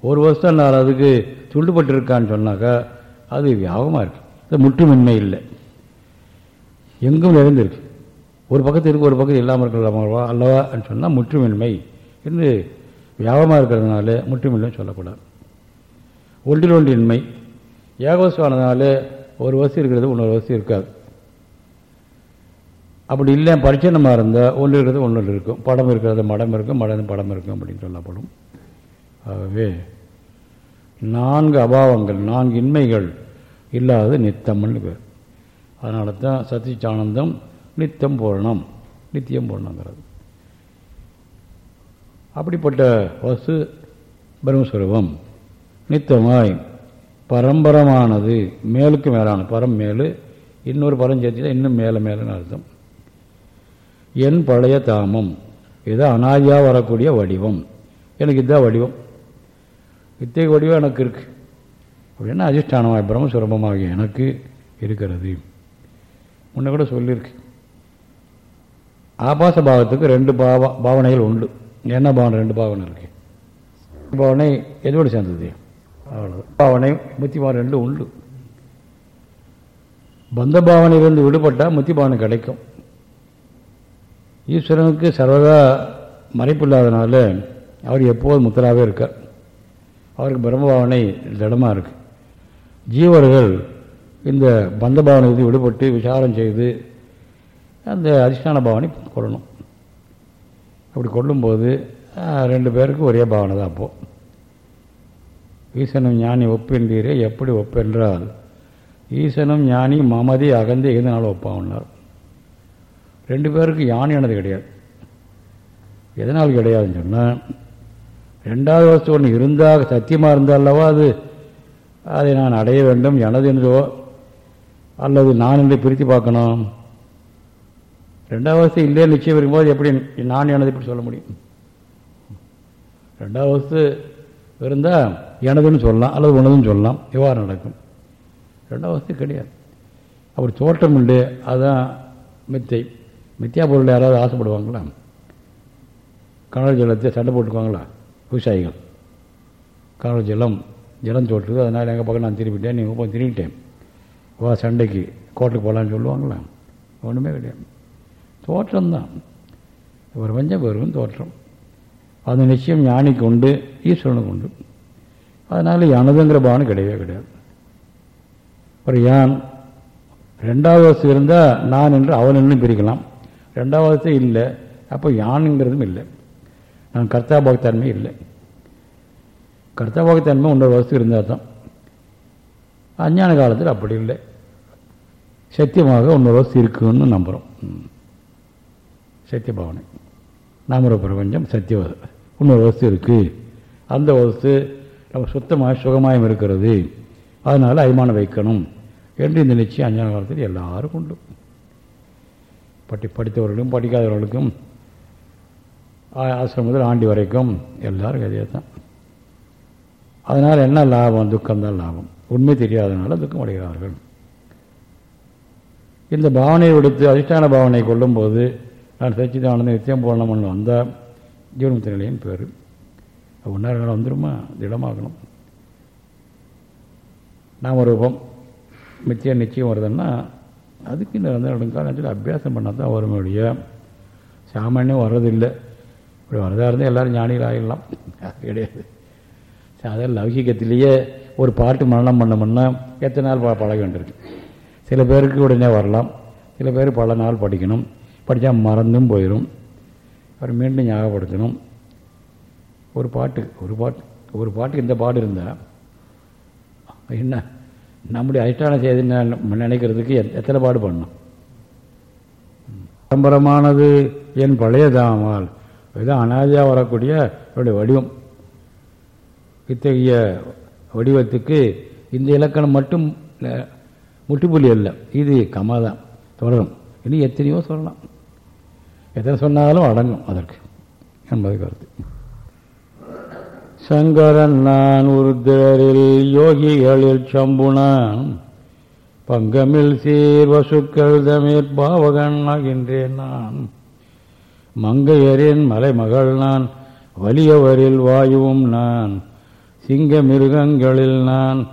ஒரு வசுவனால் அதுக்கு துண்டுபட்டு இருக்கான்னு சொன்னாக்கா அது வியாபகமாக இருக்குது அது முற்றுமின்மை இல்லை. எங்கும் நிறைந்திருக்கு. ஒரு பக்கத்து இருக்கு ஒரு பக்கத்து இல்லாமல் இருக்கிற அல்லவா? சொன்னால் முற்றுமின்மை. என்று வியாபகமாக இருக்கிறதுனால முற்றுமில்லைன்னு சொல்லக்கூடாது. ஒன்றில் ஒன்றின்மை ஏகவசுவானதுனால ஒரு வசதி இருக்கிறது இன்னொரு வசதி இருக்காது. அப்படி இல்லை பரிச்சனமாக இருந்தால் ஒன்று இருக்கிறது ஒன்று இருக்கும். படம் இருக்கிறது மடம் இருக்கும். மடம் படம் இருக்கும் அப்படின்னு சொல்லப்படும். ஆகவே நான்கு அபாவங்கள் நான்கு இன்மைகள் இல்லாதது நித்தம்னு பேர். அதனால தான் சத்திச்சானந்தம் நித்தம் பூரணம் நித்தியம் பூரணங்கிறது அப்படிப்பட்ட வசு பிரம்மஸ்வரூபம். நித்தமாய். பரம்பரமானது மேலுக்கு மேலான பரம் மேலு இன்னொரு பரம் சேர்த்து இன்னும் மேலே மேலேன்னு அர்த்தம். என் பழைய தாமம் இதுதான் அனாதியாக வரக்கூடிய வடிவம். எனக்கு இதுதான் வடிவம். இத்தகைய வடிவம் எனக்கு இருக்கு. அப்படின்னா அதிஷ்டானமாய் பிரம்மஸ்வரூபமாகிய எனக்கு இருக்கிறது. முன்ன கூட சொல்லியிருக்கு. ஆபாச பாவத்துக்கு ரெண்டு பாவ பாவனைகள் உண்டு. என்ன பாவனை? ரெண்டு பாவனை இருக்கு. பாவனை எதோடு சேர்ந்தது அவ்வளோ பாவனை முத்தி பாவனை ரெண்டும் உண்டு. பந்த பாவனையிலிருந்து விடுபட்டால் முத்தி பாவனை கிடைக்கும். ஈஸ்வரனுக்கு சர்வதா மறைப்பு இல்லாதனால அவர் எப்போதும் முத்தராகவே இருக்கார். அவருக்கு பிரம்மபாவனை திடமாக இருக்கு. ஜீவர்கள் இந்த பந்த பாவனை விடுபட்டு விசாரம் செய்து அந்த அதிஷ்டான பாவனை கொள்ளணும். அப்படி கொள்ளும்போது ரெண்டு பேருக்கு ஒரே பாவனை தான் அப்போது ஈசனும் ஞானி ஒப்பென்றீரே எப்படி ஒப்பென்றால் ஈசனும் ஞானி மமதி அகந்தி எதனால் ஒப்பான்னார் ரெண்டு பேருக்கு யானையானது கிடையாது. எதனால் கிடையாதுன்னு சொன்னால் ரெண்டாவது வஸ்து ஒன்று இருந்தால் சத்தியமாக இருந்தாலவா அது? அதை நான் அடைய வேண்டும் எனது என்றோ அல்லது நான் என்று பிரித்து பார்க்கணும். ரெண்டாவது வசதி இல்லையே நிச்சயம் இருக்கும்போது எப்படி நான் எனது இப்படி சொல்ல முடியும்? ரெண்டாவது வஸ்து இருந்தால் எனதுன்னு சொல்லலாம் அல்லது உனதுன்னு சொல்லலாம். விவகாரம் நடக்கும். ரெண்டாவது வசதி கிடையாது. அப்படி தோற்றம் உண்டு அதுதான் மித்தை. மித்தியா பொருள் யாராவது ஆசைப்படுவாங்களா? கனல் ஜலத்தை சண்டை போட்டுக்குவாங்களா? விவசாயிகள். கடல் ஜலம் ஜலம் தோற்றுது அதனால் எங்கள் பக்கம் நான் திரும்பிட்டேன் நீங்கள் போய் திரும்பிட்டேன். வா சண்டைக்கு கோட்டைக்கு போகலான்னு சொல்லுவாங்களா? ஒன்றுமே கிடையாது. தோற்றம்தான். பிரபஞ்சம் வெறும் தோற்றம். அது நிச்சயம் ஞானிக்கு உண்டு ஈஸ்வரனுக்கு உண்டு. அதனால் எனதுங்கிற பாவனை கிடையவே கிடையாது. ஒரு யான் ரெண்டாவது வசதி இருந்தால் நான் என்று அவன் என்று பிரிக்கலாம். ரெண்டாவது வசதி இல்லை அப்போ யானுங்கிறதும் இல்லை. நான் கர்த்தா பக்தன்மை இல்லை. கர்த்தாபோகத்தன்மை ஒன்றரை வசதி இருந்தால் தான். அஞ்ஞான காலத்தில் அப்படி இல்லை. சத்தியமாக ஒன்றரை வசதி இருக்குன்னு நம்புகிறோம் சத்திய பாவனை. நாமர பிரபஞ்சம் சத்தியவாதம் இன்னொரு வசதி இருக்குது அந்த வசத்து நம்ம சுத்தமாக சுகமாயம் இருக்கிறது. அதனால் அபிமானம் வைக்கணும் என்று இந்த நிச்சயம் அஞ்சான காலத்தில் எல்லாரும் உண்டு. பட்டி படித்தவர்களுக்கும் படிக்காதவர்களுக்கும் ஆசிரம் முதல் ஆண்டி வரைக்கும் எல்லாரும் கதையே தான் அதனால் என்ன லாபம்? துக்கம்தான் லாபம். உண்மை தெரியாதனால துக்கம் அடைகிறார்கள். இந்த பாவனையை விடுத்து அதிஷ்டான பாவனை கொள்ளும்போது நான் சச்சிதானந்த நித்தியம் போடணும்னு வந்தால் ஜீவன்முக்தி நிலையின் பேர் ஒன்றா நாள் வந்துடுமா திடமாகணும் நாமரூபம் மித்தியம் நிச்சயம் வருதுன்னா அதுக்கு இந்த வந்து நடுங்காலம் சொல்லி அபியாசம் பண்ணால் தான் வரும் ஒழிய சாமானியம் வர்றதில்லை. இப்படி வரதா இருந்தால் எல்லோரும் ஞானிகள் ஆகிடலாம் அது கிடையாது. சாதாரண லௌகிகத்திலேயே ஒரு பாட்டு மரணம் பண்ணமுன்னா எத்தனை நாள் ப பழக வேண்டியிருக்கு. சில பேருக்கு உடனே வரலாம். சில பேர் பல நாள் படிக்கணும். படித்தா மறந்தும் போயிடும் அப்புறம் மீண்டும் ஞாபகப்படுத்தணும். ஒரு பாட்டு ஒரு பாட்டு ஒரு பாட்டுக்கு இந்த பாடு இருந்தால் என்ன நம்முடைய அதிஷ்டான செய்தி நினைக்கிறதுக்கு எத்தனை பாடு பண்ணும் பரம்பரமானது என் பழையதாமால் இதுதான் அனாதியாக வரக்கூடிய என்னுடைய வடிவம். இத்தகைய வடிவத்துக்கு இந்த இலக்கணம் மட்டும் முட்டுப்புள்ளி அல்ல. இது கமாதான். தொடரும். இனி எத்தனையோ சொல்லலாம். எத்தனை சொன்னாலும் அடங்கும் அதற்கு என்பது கருத்து. சங்கரன் நான் உருத்தரில் யோகிகளில் சம்புனான். பங்கமில் சீர் வசுக்கள் தமிழ் பாவகன் ஆகின்றேன் நான். மங்கையரின் மலைமகள் நான் வலியவரில் வாயுவும் நான். சிங்க மிருகங்களில் நான்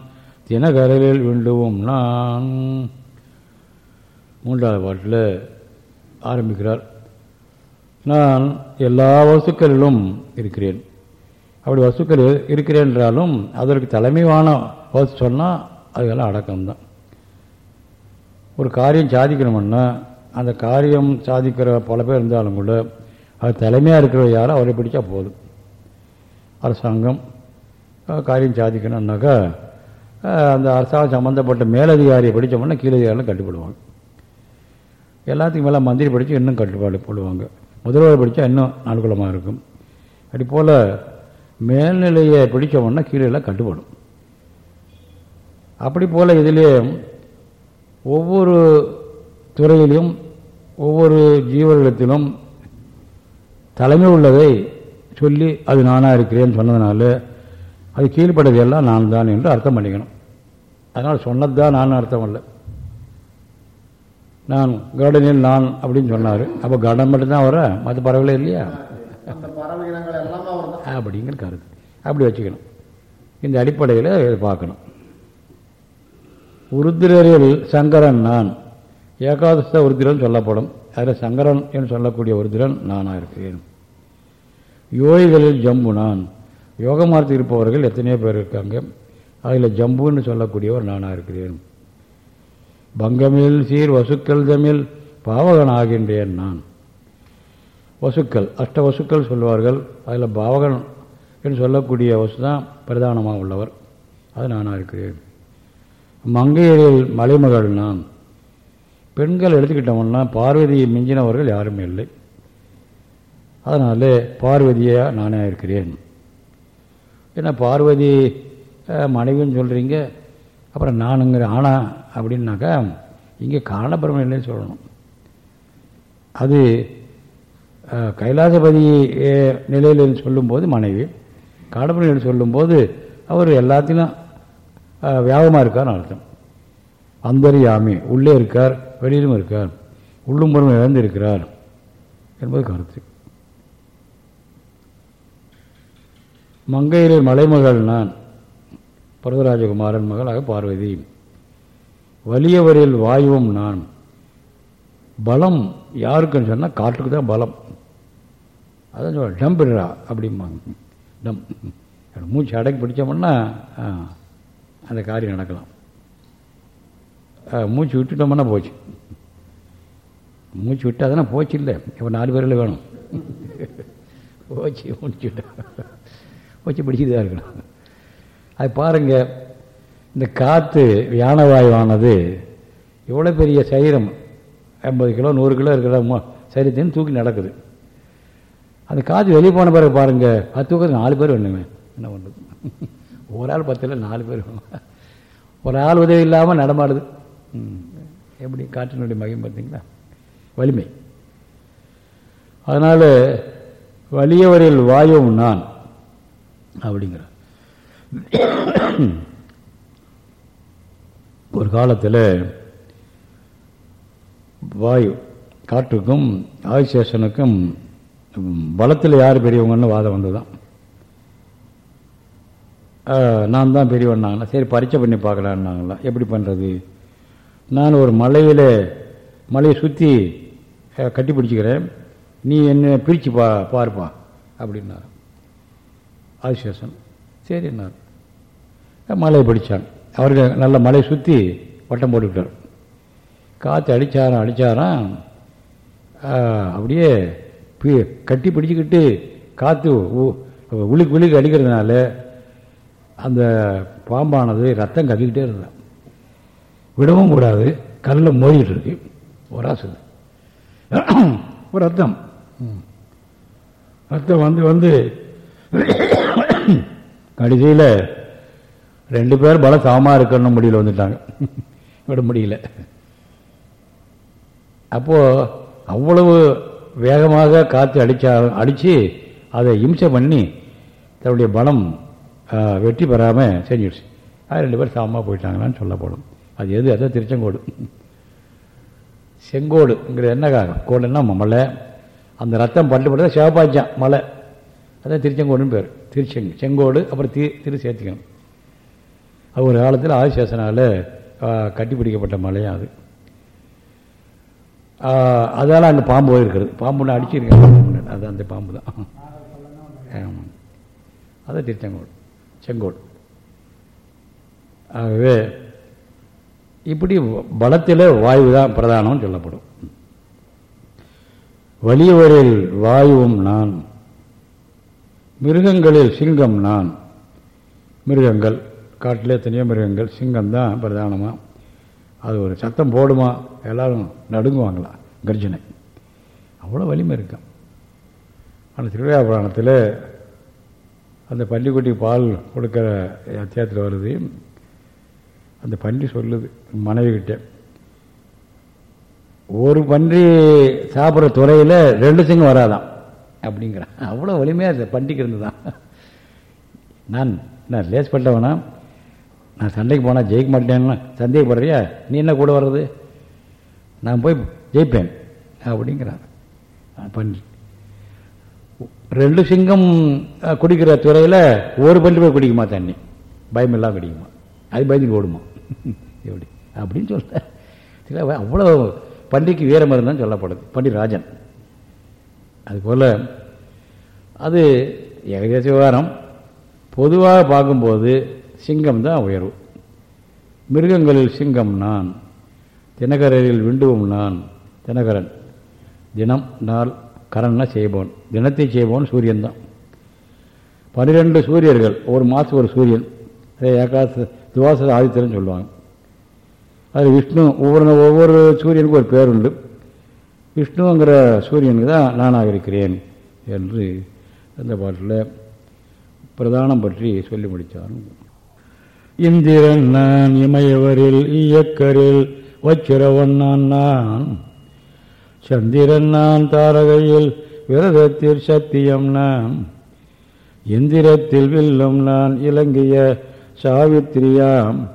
தினகரலில் விண்டுவும் நான். மூன்றாவது பாட்டில் ஆரம்பிக்கிறார். நான் எல்லா வசுக்களிலும் இருக்கிறேன். அப்படி வசுக்கள் இருக்கிறேன் என்றாலும் அதற்கு தலைமையான வசு சொன்னால் அதுக்கெல்லாம் அடக்கம்தான். ஒரு காரியம் சாதிக்கணும்னா அந்த காரியம் சாதிக்கிற பல பேர் இருந்தாலும் கூட அது தலைமையாக இருக்கிற யாரோ அவரை பிடிச்சா போதும். அரசாங்கம் காரியம் சாதிக்கணும்னாக்கா அந்த அரசாங்கம் சம்மந்தப்பட்ட மேலதிகாரியை படித்தோம்னா கீழதிகாரிலாம் கட்டுப்படுவாங்க. எல்லாத்துக்கும் மேலே மந்திரி படித்து இன்னும் கட்டுப்பாடு போடுவாங்க. முதல்வர் படித்தா இன்னும் அனுகூலமாக இருக்கும். அப்படி போல் மேல்நிலையை பிடிச்சோம்னா கீழே கட்டுப்படும். அப்படி போல் இதிலே ஒவ்வொரு துறையிலும் ஒவ்வொரு ஜீவர்களிடத்திலும் தலைமை உள்ளதை சொல்லி அது நானாக இருக்கிறேன்னு சொன்னதுனால அது கீழ்படுவதெல்லாம் நான் தான் என்று அர்த்தம் பண்ணிக்கணும். அதனால் சொன்னது தான் நான் அர்த்தம் இல்லை நான் கார்டனில் நான் அப்படின்னு சொன்னார். அப்போ கார்டன் மட்டும்தான் வர மற்ற பறவைகளே இல்லையா? அப்படிங்கிற கருத்து. அப்படி வச்சுக்கணும். இந்த அடிப்படையில் இதை பார்க்கணும். உருத்திரரில் சங்கரன் நான். ஏகாதச உருத்திரன் சொல்லப்படும். அதில் சங்கரன் என்று சொல்லக்கூடிய உருத்திரன் நானாக இருக்கிறேன். யோகிகளில் ஜம்பு நான். யோகமார்த்தி இருப்பவர்கள் எத்தனையோ பேர் இருக்காங்க. அதில் ஜம்புன்னு சொல்லக்கூடியவர் நானாக இருக்கிறேன். பங்கமில் சீர் வசுக்கள் தமிழ் பாவகன் ஆகின்றேன் நான். வசுக்கள் அஷ்ட வசுக்கள் சொல்வார்கள். அதில் பாவகன் என்று சொல்லக்கூடிய வசு தான் பிரதானமாக உள்ளவர். அது நானாக இருக்கிறேன். மங்கையரில் மலைமகள் நான். பெண்கள் எடுத்துக்கிட்டோம்னா பார்வதியை மிஞ்சினவர்கள் யாரும் இல்லை. அதனால் பார்வதியாக நானே இருக்கிறேன். ஏன்னா பார்வதி மனைவின்னு சொல்கிறீங்க அப்புறம் நானுங்கிற ஆனா அப்படின்னாக்கா இங்கே காரணபிரமன் இல்லைன்னு சொல்லணும். அது கைலாசபதி நிலையில் சொல்லும்போது மனைவி காடபிரமம் சொல்லும்போது அவர் எல்லாத்திலும் வியாபமாக இருக்கார்னு அர்த்தம். அந்தரியாமி உள்ளே இருக்கார் வெளியிலும் இருக்கார் உள்ளும் புறம் இழந்திருக்கிறார் என்பது கருத்து. மங்கையிலே மலைமகள் நான் பரதராஜகுமாரன் மகளாக பார்வதி. வலியவரில் வாயுவும் நான். பலம் யாருக்குன்னு சொன்னால் காட்டுக்கு தான் பலம். அதான் சொல்ல டம்பிடுறா அப்படிம்பாங்க. டம். மூச்சு அடக்கி பிடிச்சோம்னா அந்த காரியம் நடக்கலாம். மூச்சு விட்டுட்டோம்னா போச்சு. மூச்சு விட்டால் தானே போச்சு இல்லை. இப்போ நாலு பேரில் வேணும். போச்சு மூச்சு விட்டா. போச்சு பிடிச்சிட்டு தான் இருக்கணும். அது பாருங்கள் இந்த காற்று யானவாயுவானது எவ்வளோ பெரிய சைரம்? ஐம்பது கிலோ நூறு கிலோ இருக்கிற சைரத்தின்னு தூக்கி நடக்குது. அந்த காற்று வெளியே போன பிறகு பாருங்கள் அது தூக்கிறது நாலு பேர் வேணுமே என்ன பண்ணுறது ஒரு ஆள் பத்தில் நாலு பேர் ஒரு ஆள் உதவி இல்லாமல் நடமாடுது. எப்படி? காற்றினுடைய மகிம் பார்த்தீங்களா? வலிமை. அதனால் வலியவரில் வாயும் நான் அப்படிங்கிறார். ஒரு காலத்தில் வாயு காற்றுக்கும் ஆயுசேஷனுக்கும் பலத்தில் யார் பெரியவங்கன்னு வாதம் வந்து தான் நான் தான் பெரியவன்னாங்களா? சரி பரீட்சை பண்ணி பார்க்கலான்னாங்களா? எப்படி பண்ணுறது நான் ஒரு மலையில் மலையை சுற்றி கட்டி பிடிச்சிக்கிறேன். நீ என்ன பிரித்து பா பார்ப்பா அப்படின்னார். ஆதிசேஷன் சரின்னார் மலையை பிடிச்சான். அவருக்கு நல்ல மலையை சுற்றி வட்டம் போட்டுக்கிட்டார். காற்று அடித்தாராம் அடித்தாராம் அப்படியே கட்டி பிடிச்சிக்கிட்டு காற்று உளுக்கு உளுக்கு அடிக்கிறதுனால அந்த பாம்பானது ரத்தம் கக்கிக்கிட்டே இருந்தான் விடவும் கூடாது. கல்லில் மோதிட்டு இருக்கு. ஒராசுது ஒரு ரத்தம். ரத்தம் வந்து வந்து கடைசியில் ரெண்டு பேரும் பலம் சமமாக இருக்கணும் முடியல வந்துட்டாங்க. விட முடியல. அப்போது அவ்வளவு வேகமாக காற்று அடித்தா அடித்து அதை இம்சை பண்ணி தன்னுடைய பலம் வெற்றி பெறாமல் செஞ்சிடுச்சு. அது ரெண்டு பேரும் சமமாக போயிட்டாங்களான்னு சொல்லப்படும் அது எது? அதான் திருச்செங்கோடு. செங்கோடுங்கிறது என்ன காரணம்? கோடுன்னா மலை. அந்த ரத்தம் பட்டு பட்டு சிவப்பாச்சான் மலை. அதான் திருச்செங்கோடுன்னு பேர். திருச்செங் செங்கோடு அப்புறம் தி திரு சேர்த்துக்கணும் அது ஒரு காலத்தில் ஆதிசேஷனால் கட்டிப்பிடிக்கப்பட்ட மலையும் அது. அதால் அங்கே பாம்பு போயிருக்கிறது பாம்பு ஒன்று அடிச்சிருக்காங்க அது அந்த பாம்பு தான். ஆமாம் அதான் திருச்செங்கோடு. செங்கோடு. ஆகவே இப்படி பலத்தில் வாயு தான் பிரதானம் சொல்லப்படும். வலியவரில் வாயுவும் நான் மிருகங்களில் சிங்கம் நான் மிருகங்கள். காட்டில் எத்தனையோ மிருகங்கள் சிங்கம் தான் பிரதானமாக அது ஒரு சத்தம் போடுமா? எல்லாரும் நடுங்குவாங்களா? கர்ஜனை. அவ்வளோ வலிமை இருக்கும் ஆனால் திருவிழா புராணத்தில் அந்த பள்ளிக்குட்டி பால் கொடுக்குற அத்தியாயத்தில் வருது. அந்த பன்றி சொல்லுது மனைவிக்கிட்ட ஒரு பன்றி சாப்பிட்ற துறையில் ரெண்டு சிங்கம் வராதான் அப்படிங்கிறான் அவ்வளோ வலிமையாக அந்த பண்டிகை இருந்ததான் நான் நான் லேஸ் பண்ணவனா நான் சண்டைக்கு போனால் ஜெயிக்க மாட்டேன்னு சந்தேகப்படுறியா நீ என்ன கூட வர்றது? நான் போய் ஜெயிப்பேன் அப்படிங்கிறார். பன்றி ரெண்டு சிங்கம் குடிக்கிற துறையில் ஒரு பன்றி போய் குடிக்குமா தண்ணி? பயமில்லாமல் குடிக்குமா? அது பயந்து ஓடுமா? எப்படி? அப்படின்னு சொல்ல சில அவ்வளோ பன்றிக்கு வீரம் இருந்தால் சொல்லப்படுது. பண்டி ராஜன். அதுபோல் அது ஏகதேச விவகாரம். பொதுவாக பார்க்கும்போது சிங்கம் தான் உயர்வு. மிருகங்களில் சிங்கம் நான். தினகரில் விண்டுவும் நான். தினகரன். தினம் நாள் கரன்னா செய்பவன். தினத்தை செய்பவன் சூரியன் தான். பன்னிரெண்டு சூரியர்கள். ஒரு மாதம் ஒரு சூரியன். அதே ஏகாச துவாச ஆதித்தரன் சொல்லுவாங்க. அது விஷ்ணு ஒவ்வொரு ஒவ்வொரு சூரியனுக்கும் ஒரு பேர் உண்டு விஷ்ணுங்கிற சூரியனுக்கு தான் நானாக இருக்கிறேன் என்று அந்த பாட்டில் பிரதானம் பற்றி சொல்லி முடித்தார். இந்திரன் நான் இமயவரில் இயக்கரில் வச்சிரவன் நான் நான். சந்திரன் நான் தாரகையில் விரதத்தில் சத்தியம் நான். எந்திரத்தில் வில்லும் நான் இலங்கைய சாவித்திரியாம்.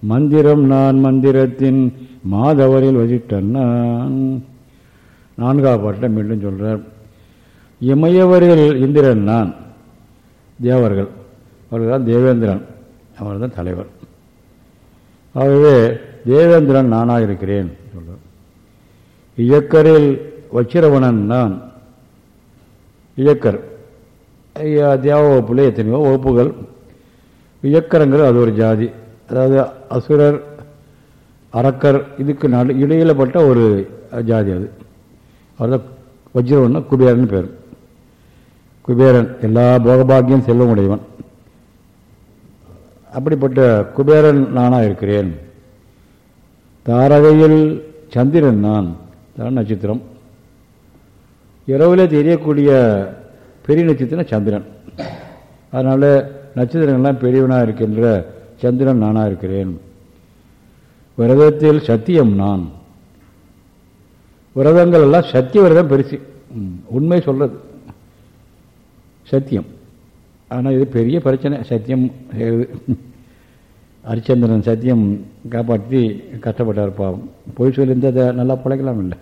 மந்திரம் நான் மந்திரத்தின் மாதவரில் வசிட்டன் நான். நான்காவது பாட்டில் மீண்டும் சொல்கிறார் இமயவரில் இந்திரன் நான். தேவர்கள். அவர்கள் தான் தேவேந்திரன். அவர் தான் தலைவர். ஆகவே தேவேந்திரன் நானாக இருக்கிறேன் சொல்றார். இயக்கரில் வச்சிரவணன் நான். இயக்கர். தேவ வகுப்புல எத்தனையோ வகுப்புகள். இயக்கரங்கிறது அது ஒரு ஜாதி. அதாவது அசுரர் அரக்கர் இதுக்கு நடு இடையிலப்பட்ட ஒரு ஜாதி அது. அதுதான் வஜ்ரவன்னா குபேரன் பேர். குபேரன் எல்லா போகபாகியம் செல்வம் உடையவன் அப்படிப்பட்ட குபேரன் நானாக இருக்கிறேன். தாரகையில் சந்திரன் நான். தான் நட்சத்திரம். இரவில் தெரியக்கூடிய பெரிய நட்சத்திரம் சந்திரன். அதனால் நட்சத்திரங்கள்லாம் பெரியவனாக இருக்கின்ற சந்திரன் நானாக இருக்கிறேன். விரதத்தில் சத்தியம் நான். விரதங்கள் எல்லாம் சத்திய விரதம் பெருசு. உண்மை சொல்றது. சத்தியம். ஆனால் இது பெரிய பிரச்சனை. சத்தியம் செய்கிறது ஹரிச்சந்திரன் சத்தியம் காப்பாற்றி கஷ்டப்பட்டார் பாவம். பொய் சொல்லியிருந்தால் அதை நல்லா பிழைக்கலாம் இல்லை.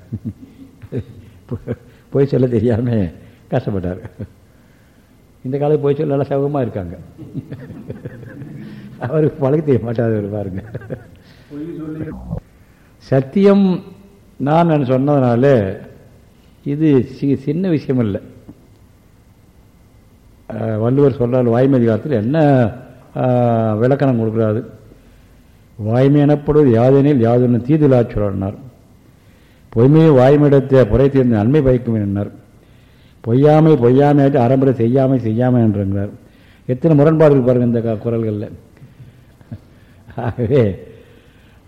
பொய் சொல்ல தெரியாமல் கஷ்டப்பட்டார். இந்த காலத்து பொய் சொல்ல நல்லா சௌகமாக இருக்காங்க. அவருக்கு பழக தெரிய மாட்டார் பாருங்க. சத்தியம் நான் சொன்னதுனால இது சின்ன விஷயம் இல்லை. வள்ளுவர் சொல்கிறார் வாய்மதிகாரத்தில் என்ன விளக்கணம் கொடுக்குறாரு? வாய்மை எனப்படுவது யாதெனில் யாதொன்னு தீதிலா சொன்னார் பொய்மையை வாய்மையிடத்தை புறை தீர்ந்த நன்மை பயக்கும் என்னார் பொய்யாமை பொய்யாமை அறம்புரை செய்யாமை செய்யாமை என்றார். எத்தனை முரண்பாடுகள் பாருங்கள் இந்த குரல்களில். ஆகவே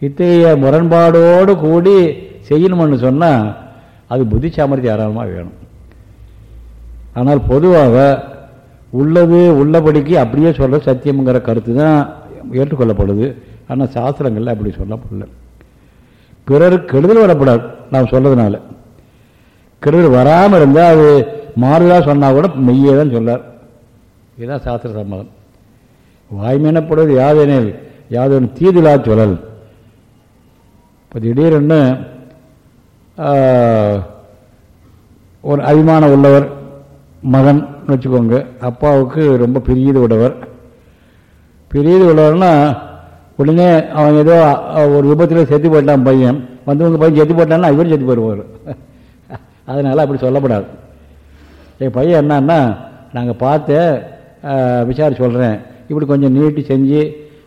இத்தகைய முரண்பாடோடு கூடி செய்யணும்னு சொன்னால் அது புத்தி சாமர்த்தியம் ஆராளமாக வேணும். ஆனால் பொதுவாக உள்ளது உள்ளபடிக்கு அப்படியே சொல்கிற சத்தியம்ங்கிற கருத்து தான் ஏற்றுக்கொள்ளப்படுது. ஆனால் சாஸ்திரங்களில் அப்படி சொல்லப்படல. பிறருக்கு கெடுதல் வரப்படாது நாம் சொல்றதுனால. கெடுதல் வராமல் இருந்தால் அது மாறுதலாக சொன்னால் கூட மெய்யே தான் சொல்லார் இதுதான் சாஸ்திர சம்மதம். வாய்மையினப்படுவது யாதெனில் யாதொன்று தீதிலா சொல்லல். இப்போ திடீரென்னு ஒரு அபிமானம் உள்ளவர் மகன் வச்சுக்கோங்க. அப்பாவுக்கு ரொம்ப பிரியது உடையவர். பிரியது உள்ளவர்னா உடனே அவன் ஏதோ ஒரு விபத்தில் செத்து போயிட்டான் பையன். வந்து உங்கள் பையன் செத்து போட்டான்னா இவர் செத்து போயிடுவார். அதனால் அப்படி சொல்லப்படாது. என் பையன் என்னன்னா நாங்கள் பார்த்து விசாரிச்சு சொல்கிறேன் இப்படி கொஞ்சம் நீட்டி செஞ்சு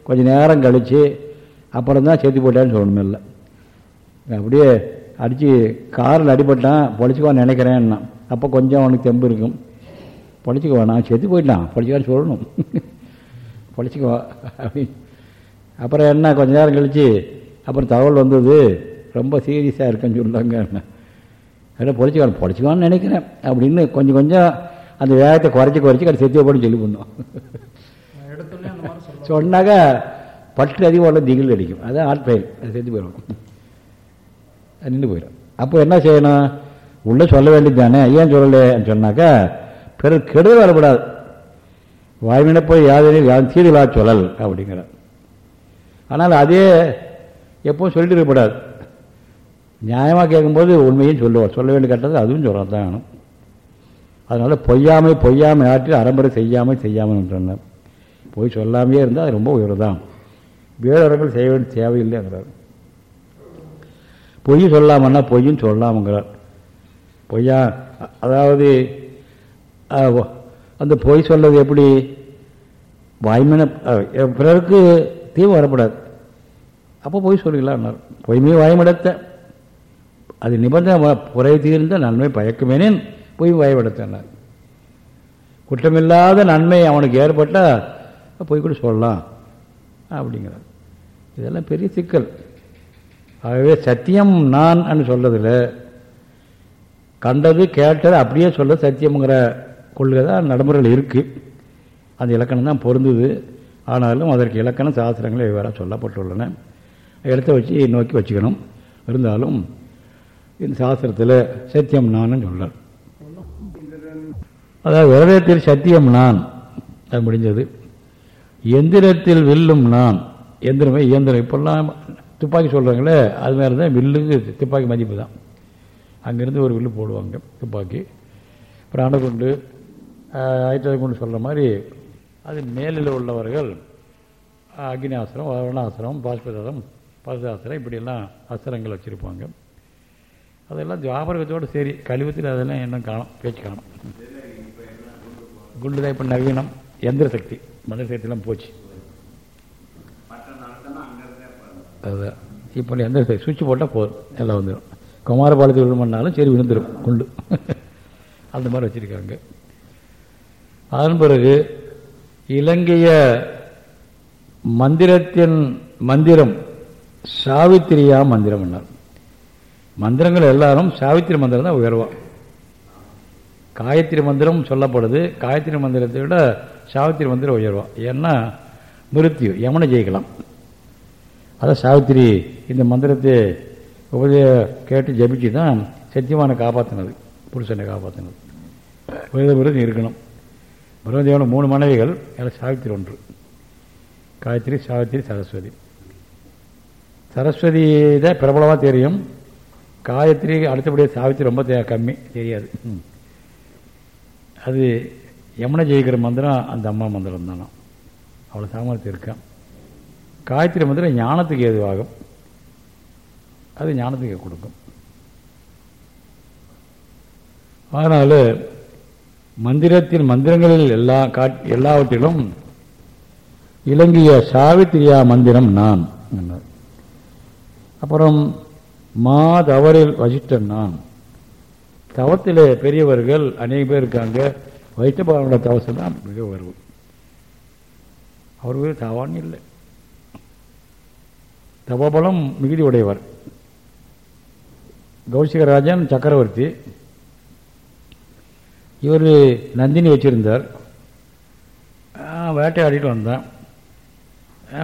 கொஞ்சம் நேரம் கழித்து அப்புறம் தான் செத்து போட்டான்னு சொல்லணும் இல்லை. அப்படியே அடித்து காரில் அடிபட்டான் பொழைச்சிக்குவான்னு நினைக்கிறேன்னா அப்போ கொஞ்சம் அவனுக்கு தெம்பு இருக்கும். பொழைச்சிக்குவா நான் செத்து போயிட்டான். பொழைச்சிக்கான்னு சொல்லணும். பொழைச்சிக்குவா அப்படின்னு. அப்புறம் என்ன? கொஞ்ச நேரம் கழித்து அப்புறம் தகவல் வந்தது. ரொம்ப சீரியஸாக இருக்குன்னு சொல்லாங்க அதெல்லாம் பொழைச்சிக்கான் பொழைச்சிக்குவான்னு நினைக்கிறேன். அப்படின்னு கொஞ்சம் கொஞ்சம் அந்த வேகத்தை குறைச்சி குறைச்சி கடை செத்து போட்டு சொல்லி பண்ணோம் சொன்னாக்கா பட்டு அதிகம் உள்ள திகில் அடிக்கும் அதான் ஆட் பயில் அது செத்து போயிடும். நின்று போயிடும். அப்போ என்ன செய்யணும்? உள்ளே சொல்ல வேண்டியது தானே. ஏன் சொல்லலைன்னு சொன்னாக்கா பிறர் கெடுதல் வரக்கூடாது வாய்மையின போய் யாதெனில் யாரும் தீதிலா சொல்லல் அப்படிங்கிற ஆனால் அதே எப்போ சொல்லிட்டு இருக்கக்கூடாது நியாயமாக கேட்கும்போது உண்மையும் சொல்லுவார். சொல்ல வேண்டிய கட்டது அதுவும் சொல்ல தான் வேணும். அதனால் பொய்யாமை பொய்யாமை ஆற்றி அறம்பரை செய்யாமல் செய்யாமல் சொன்னார் பொய் சொல்லாமையே இருந்தால் அது ரொம்ப உயர்தான் வேறவர்கள் செய்ய வேண்டிய தேவையில்லைங்கிறார். பொய் சொல்லாமன்னா பொய்யும் சொல்லாமங்கிறார். பொய்யா அதாவது அந்த பொய் சொல்றது எப்படி? வாய்மையான பிறருக்கு தீவு வரப்படாது. அப்போ பொய் சொல்லிக்கலாம்னார் பொய்மையை வாயமடைத்த அது நிபந்தனை புறை தீர்ந்த நன்மை பயக்குமேனேன் பொய் வாய்மடத்தினார் குற்றமில்லாத நன்மை அவனுக்கு ஏற்பட்டால் பொய் கூட சொல்லலாம். அப்படிங்கிறார். இதெல்லாம் பெரிய சிக்கல். ஆகவே சத்தியம் நான் சொல்றதில் கண்டது கேட்டது அப்படியே சொல்ல சத்தியம்ங்கிற கொள்கை தான் நடைமுறையில் இருக்குது அந்த இலக்கணம் தான் பொருந்துது. ஆனாலும் அதற்கு இலக்கணம் சாஸ்திரங்களே வெவ்வேறாக சொல்லப்பட்டுள்ளன. இடத்த வச்சு நோக்கி வச்சுக்கணும். இருந்தாலும் இந்த சாஸ்திரத்தில் சத்தியம் நான் சொல்கிறார் அதாவது விரதத்தில் சத்தியம் நான். அது முடிஞ்சது. எந்திரத்தில் வில்லும் நான். எந்திரமே இயந்திரம். இப்போல்லாம் துப்பாக்கி சொல்கிறாங்களே அது மாதிரி தான் வில்லுக்கு துப்பாக்கி மதிப்பு தான். அங்கேருந்து ஒரு வில்லு போடுவாங்க துப்பாக்கி. அப்புறம் அணுகுண்டு கொண்டு சொல்கிற மாதிரி அது மேலில் உள்ளவர்கள் அக்னி ஆசிரம் வருணாசிரம் பாஸ்பதாசிரம் பசுதாசிரம் இப்படியெல்லாம் அஸ்திரங்கள் வச்சுருப்பாங்க. அதெல்லாம் ஜாபரகத்தோடு சரி கழிவத்தில் அதெல்லாம் இன்னும் காணும் பேச்சு காணும். குண்டு தான் இப்போ நவீனம் எந்திர சக்தி மந்திர சக்தியெல்லாம் போச்சு. அதுதான் இப்போ எந்த சுவிட்ச் போட்டால் போதும் எல்லாம் வந்துடும் குமாரபாலத்தில் விழுமன்னாலும் சரி விழுந்துடும் குண்டு. அந்த மாதிரி வச்சுருக்காங்க. அதன் பிறகு இலங்கைய மந்திரத்தின் மந்திரம் சாவித்திரியா மந்திரம் என்னார். மந்திரங்கள் எல்லாரும் சாவித்திரி மந்திரம் தான் உயர்வான் காயத்ரி மந்திரம் சொல்லப்படுது. காயத்ரி மந்திரத்தை விட சாவித்திரி மந்திரம் உயர்வா. ஏன்னா மிருத்தியு யமனை ஜெயிக்கலாம். அதான் சாவித்திரி இந்த மந்திரத்தை உபதே கேட்டு ஜபிச்சு தான் சத்தியமான காப்பாற்றினது புருஷனை காப்பாற்றினது விரத விருது இருக்கணும். பிரம்மதேவன மூணு மனைவிகள் அதில் சாவித்திரி ஒன்று. காயத்ரி சாவித்திரி சரஸ்வதி. சரஸ்வதி தான் பிரபலமாக தெரியும். காயத்ரி அடுத்தபடியாக சாவித்திரி ரொம்ப கம்மி தெரியாது. அது யமுனை ஜெயிக்கிற மந்திரம் அந்த அம்மா மந்திரம் தானோ? அவ்வளோ சாமர்த்தியம் இருக்கான் காயத்ரி மந்திரம் ஞானத்துக்கு ஏதுவாகும்? அது ஞானத்துக்கு கொடுக்கும். அதனால் மந்திரத்தின் மந்திரங்களில் எல்லா எல்லாவற்றிலும் இலங்கைய சாவித்திரியா மந்திரம் நான் அப்புறம் மா தவறில் வசிஷ்டன் நான். தவத்தில் பெரியவர்கள் அநேக பேர் இருக்காங்க. வைஷ்ணபாவோட தவசம் தான் மிக வருவோம் அவருக்கு தவான் இல்லை. தவபலம் மிகுதி உடையவர் கௌசிகராஜன் சக்கரவர்த்தி. இவர் நந்தினி வச்சுருந்தார். வேட்டையாடிட்டு வந்தான்.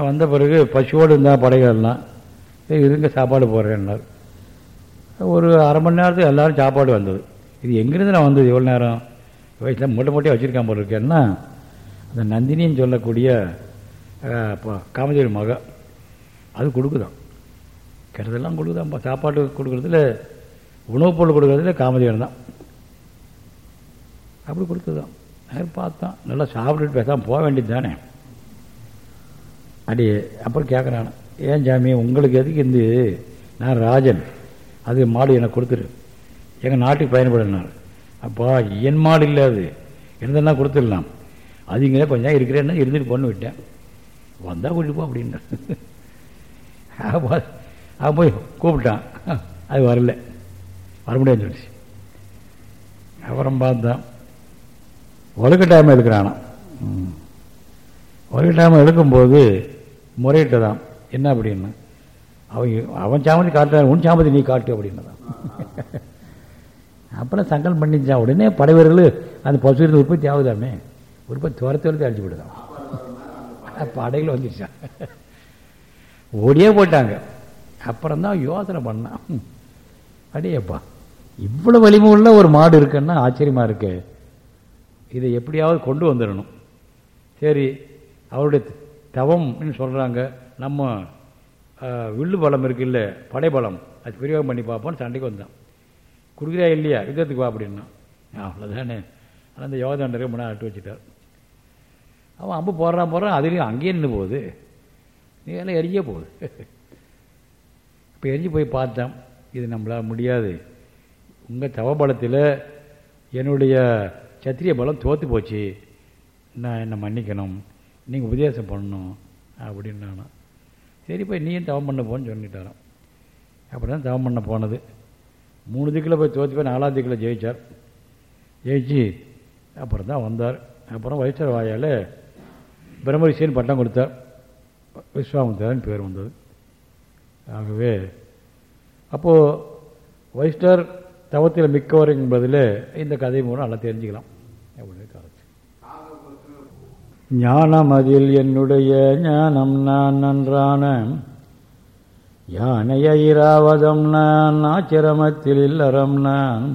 வந்த பிறகு பசுவோடு இருந்தால் படைகள்லாம். இருங்க சாப்பாடு போடுறேன்னார். ஒரு அரை மணி நேரத்துக்கு எல்லோரும் சாப்பாடு வந்தது. இது எங்கேருந்து நான் வந்தது எவ்வளோ நேரம்? வயசில் மூட்டை மூட்டையாக வச்சுருக்கான் போல இருக்கேன்னா அந்த நந்தினின்னு சொல்லக்கூடிய காமதேவி மக அது கொடுக்குதான். கெட்டதெல்லாம் கொடுக்குதான் சாப்பாடு கொடுக்குறதுல உணவுப் பொருள் கொடுக்குறதுல காமதேவன் தான். அப்படி கொடுத்துதான் நேரம் பார்த்தான் நல்லா சாப்பிட்டுட்டு பேசாமல் போக வேண்டியது தானே அடி அப்புறம் கேட்குறான் ஏன் சாமி உங்களுக்கு எதுக்கு இந்த? நான் ராஜன். அது மாடு எனக்கு கொடுத்துரு. எங்கள் நாட்டுக்கு பயன்படுனார் அப்பா என் மாடு இல்லை அது. இருந்தேன்னா கொடுத்துடலாம்? அது இங்கே கொஞ்சம் இருக்கிறேன்னா இருந்துட்டு பொண்ணு விட்டேன். வந்தால் கூட்டிட்டு போ அப்படின்னா அவன் போய் கூப்பிட்டான். அது வரல. வர முடியாதுன்னு சொல்லிச்சு. அப்புறம் பார்த்தான். ஒழுக்கட்டாமல் எடுக்கிறானா? ஒழுக்கட்டாமல் எடுக்கும்போது முறையிட்டதான் என்ன அப்படின்னு அவன் அவன் சாமதி காட்டுறான் உன் சாமதி நீ காட்டு அப்படின்னதான் அப்புறம் சங்கல் பண்ணிச்சான் உடனே படைவீரர்கள் அந்த பசுவிருந்து உற்பத்தி ஆகுதாமே? உற்பத்தி துரத்து துரத்து அடிச்சு விடுதான் படையில் வந்துருச்சான் ஓடியே போயிட்டாங்க. அப்புறம் தான் யோசனை பண்ணான். அடியப்பா இவ்வளோ வலிமை உள்ள ஒரு மாடு இருக்குன்னா ஆச்சரியமாக இருக்கு. இதை எப்படியாவது கொண்டு வந்துடணும். சரி அவருடைய தவம்னு சொல்கிறாங்க நம்ம வில்லு பலம் இருக்குல்ல படைபலம் அது பிரயோகம் பண்ணி பார்ப்போம்னு சண்டைக்கு வந்தான். கொடுக்குறியா இல்லையா? யுத்தத்துக்கு வா அப்படின்னா. அவ்வளோதானே ஆனால் அந்த யோகதாண்டரை நாள் அட்டு வச்சுட்டார். அவன் அம்பு போடுறான் போடுறான் அதுலேயும் அங்கேயே நின்று போகுது. நீ எல்லாம் எரிஞ்சே போகுது. இப்போ எரிஞ்சு போய் பார்த்தேன். இது நம்மளால் முடியாது. உங்கள் தவபலத்தில் என்னுடைய சத்திரிய பலம் தோற்று போச்சு. நான் என்னை மன்னிக்கணும். நீங்கள் உபதேசம் பண்ணணும். அப்படின்னு சரி போய் நீயும் தவம் பண்ண போன்னு சொல்லிட்டாரான் அப்படி தான் தவம் பண்ண போனது. மூணு திக்கில் போய் தோற்று போய் நாலாம் திக்கில் ஜெயித்தார் ஜெயிச்சு அப்புறம் தான் வந்தார். அப்புறம் வைஷ்ணவ வாயால் பிரம்மரிசின்னு பட்டம் கொடுத்தார். விஸ்வாமுத்தரன் பேர் வந்தது. ஆகவே அப்போது வைஸ்டர் தவத்தில் மிக்கவர் என்பதில் இந்த கதை மூலம் நல்லா தெரிஞ்சுக்கலாம். அப்படின்னு ஞானம் அதில் என்னுடைய ஞானம் நான் நன்றான யானையிராவதம் நான் ஆச்சிரமத்தில் இல்லறம் நான்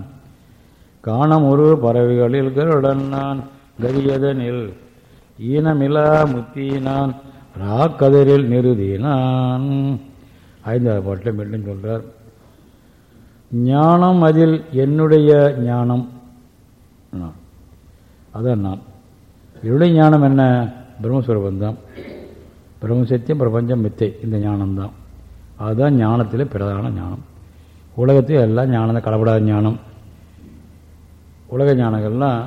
காணம் ஒரு பறவைகளில் கருடன் நான் கரியதனில் ஈனமிலா முத்தி நான் ராக்கதரில் நிறுதினான் ஐந்தாவது பாட்டில் மீண்டும் சொல்கிறார் ஞானம் அதில் என்னுடைய ஞானம். அதான் நான் என்னுடைய ஞானம் என்ன? பிரம்மஸ்வரூபந்தான் பிரம்ம சத்தியம் பிரபஞ்சம் மித்தை இந்த ஞானம்தான். அதுதான் ஞானத்தில் பிரதான ஞானம். உலகத்தில் எல்லாம் ஞானம் கலப்படாத ஞானம். உலக ஞானங்கள்லாம்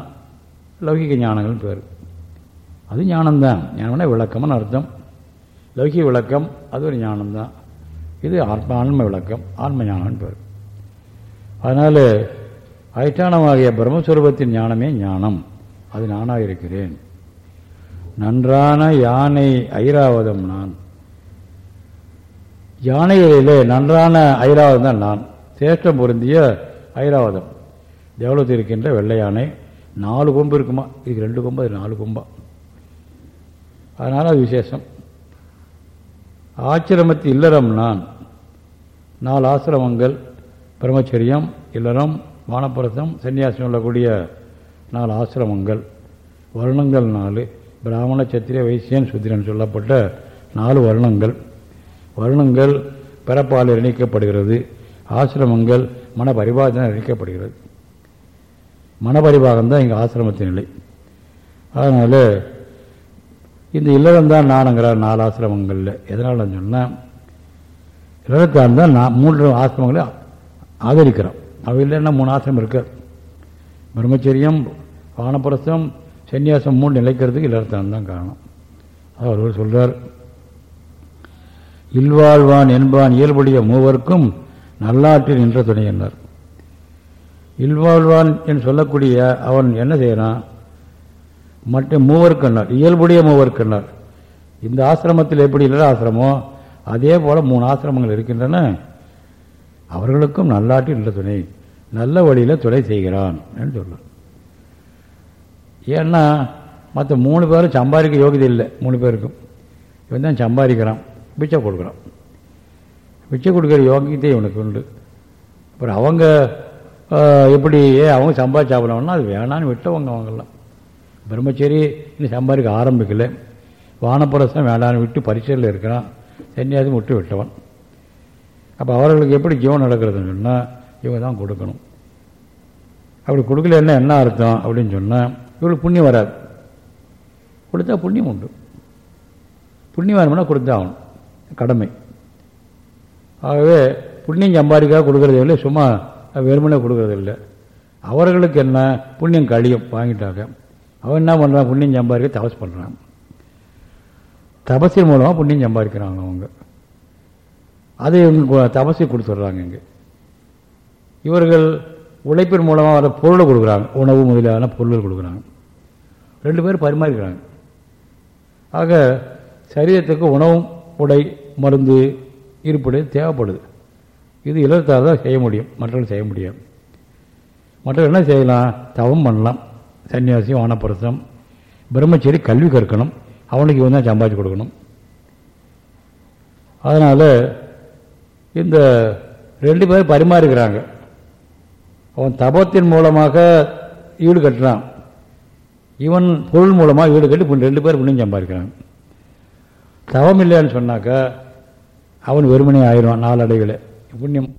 லௌகிக ஞானங்கள் பேர். அது ஞானம்தான். ஞானம்னா விளக்கம்னு அர்த்தம். லௌகிக விளக்கம் அது ஒரு ஞானம்தான். இது ஆத்ம ஆன்ம விளக்கம் ஆன்ம ஞானம்னு பேர். அதனால் அதிஷ்டானமாகிய பிரம்மஸ்வரூபத்தின் ஞானமே ஞானம். அது நானாக இருக்கிறேன் நன்றான யானை ஐராவதம் நான். யானைகளிலே நன்றான ஐராவதம் தான் நான். சேஷ்டம் பொருந்திய ஐராவதம். தேவலத்தில் இருக்கின்ற வெள்ளை யானை நாலு கொம்பு இருக்குமா? இதுக்கு ரெண்டு கொம்பு அது நாலு கொம்பா? அதனால் அது விசேஷம். ஆச்சிரமத்து இல்லறம் நான். நாலு ஆசிரமங்கள் பிரம்மச்சரியம் இல்லறம் வானப்பிரசம் சன்னியாசம் உள்ளக்கூடிய நாலு ஆசிரமங்கள். வருணங்கள் நாலு பிராமண சத்திரிய வைசியன் சுத்திரன் சொல்லப்பட்ட நாலு வருணங்கள். வருணங்கள் பிறப்பால் இணைக்கப்படுகிறது. ஆசிரமங்கள் மன இணைக்கப்படுகிறது. மனபரிபாகம் தான் இங்கே ஆசிரமத்தின் நிலை. அதனால் இந்த இல்லறம் தான் நானுங்கிறார் நாலு ஆசிரமங்களில். எதனால் சொன்னால் இல்லறத்தான் தான் நான் மூன்று ஆசிரமங்களை ஆதரிக்கிறோம். அவ இல்லைன்னா மூணு ஆசிரமம் இருக்கார் பிரம்மச்சரியம் வானப்பிரசம் சன்னியாசம் மூணு நிலைக்கிறதுக்கு இல்லறத்தான் தான் காரணம். அவர் சொல்றார் இல்வாழ்வான் என்பான் இயல்புடைய மூவருக்கும் நல்லாற்றில் நின்ற துணை என்றார். இல்வாழ்வான் என்று சொல்லக்கூடிய அவன் என்ன செய்யறான்? மற்ற மூவருக்கண்ணார் இயல்புடைய மூவருக்கண்ணார் இந்த ஆசிரமத்தில் எப்படி இல்லை ஆசிரமோ அதே போல மூணு ஆசிரமங்கள் இருக்கின்றன. அவர்களுக்கும் நல்லாற்றில் உள்ள துணை. நல்ல வழியில் துணை செய்கிறான் என்று சொல்றார் ஏன்னா மற்ற மூணு பேரும் சம்பாதிக்க யோகியதை இல்லை மூணு பேருக்கும். இவன் தான் சம்பாதிக்கிறான் பிச்சை கொடுக்குறான். பிச்சை கொடுக்குற யோகியத்தை இவனுக்கு உண்டு. அப்புறம் அவங்க எப்படி அவங்க சம்பாதிச்சு சாப்பிடலாம்னா அது வேணான்னு விட்டவங்க அவங்கெல்லாம். பிரம்மச்சேரி இன்னும் சம்பாதிக்க ஆரம்பிக்கலை. வானப்புரசம் வேணான்னு விட்டு பரிசையில் இருக்கிறான். சன்னியாசம் விட்டு விட்டவன். அப்போ அவர்களுக்கு எப்படி ஜீவன் நடக்கிறதுன்னு சொன்னால் இவங்க தான் கொடுக்கணும். அப்படி கொடுக்கலன்னா என்ன அர்த்தம் அப்படின்னு சொன்னால் இவளுக்கு புண்ணியம் வராது. கொடுத்தா புண்ணியம் உண்டு. புண்ணியம் வரணும்னா கொடுத்தா ஆகணும். கடமை. ஆகவே புண்ணியம் சம்பாதிக்காக கொடுக்கறது இல்லை சும்மா வெறுமனே கொடுக்கறது இல்லை. அவர்களுக்கு என்ன? புண்ணியம் கழியும் வாங்கிட்டாங்க அவன் என்ன பண்ணுறான் புண்ணியம் சம்பாதிக்க தபஸ் பண்ணுறான் தபசின் மூலமாக புண்ணியம் சம்பாதிக்கிறாங்க அவங்க. அதை இவங்க கொடுத்துட்றாங்க இங்கே. இவர்கள் உழைப்பின் மூலமாக வர பொருளை கொடுக்குறாங்க. உணவு முதலான பொருள்கள் கொடுக்குறாங்க. ரெண்டு பேரும் பரிமாறிக்கிறாங்க. ஆக சரீரத்துக்கு உணவும் உடை மருந்து இருப்பது தேவைப்படுது. இது இலவசத்தால் தான் செய்ய முடியும். மற்றவர்கள் செய்ய முடியாது. மற்றவர்கள் என்ன செய்யலாம்? தவம் பண்ணலாம். சன்னியாசி வானப்பிரசம் பிரம்மச்சேரி கல்வி கற்கணும். அவனுக்கு இவன் தான் சம்பாதிச்சு கொடுக்கணும். அதனால் இந்த ரெண்டு பேரும் பரிமாறுகிறாங்க அவன் தபத்தின் மூலமாக ஈடு கட்டுறான். இவன் பொருள் மூலமாக வீடு கட்டி ரெண்டு பேர் புண்ணியம் சம்பாதிக்கிறான் தவம் இல்லைன்னு சொன்னாக்கா அவன் வெறுமனே ஆயிடுவான் நாளடைவில் புண்ணியம்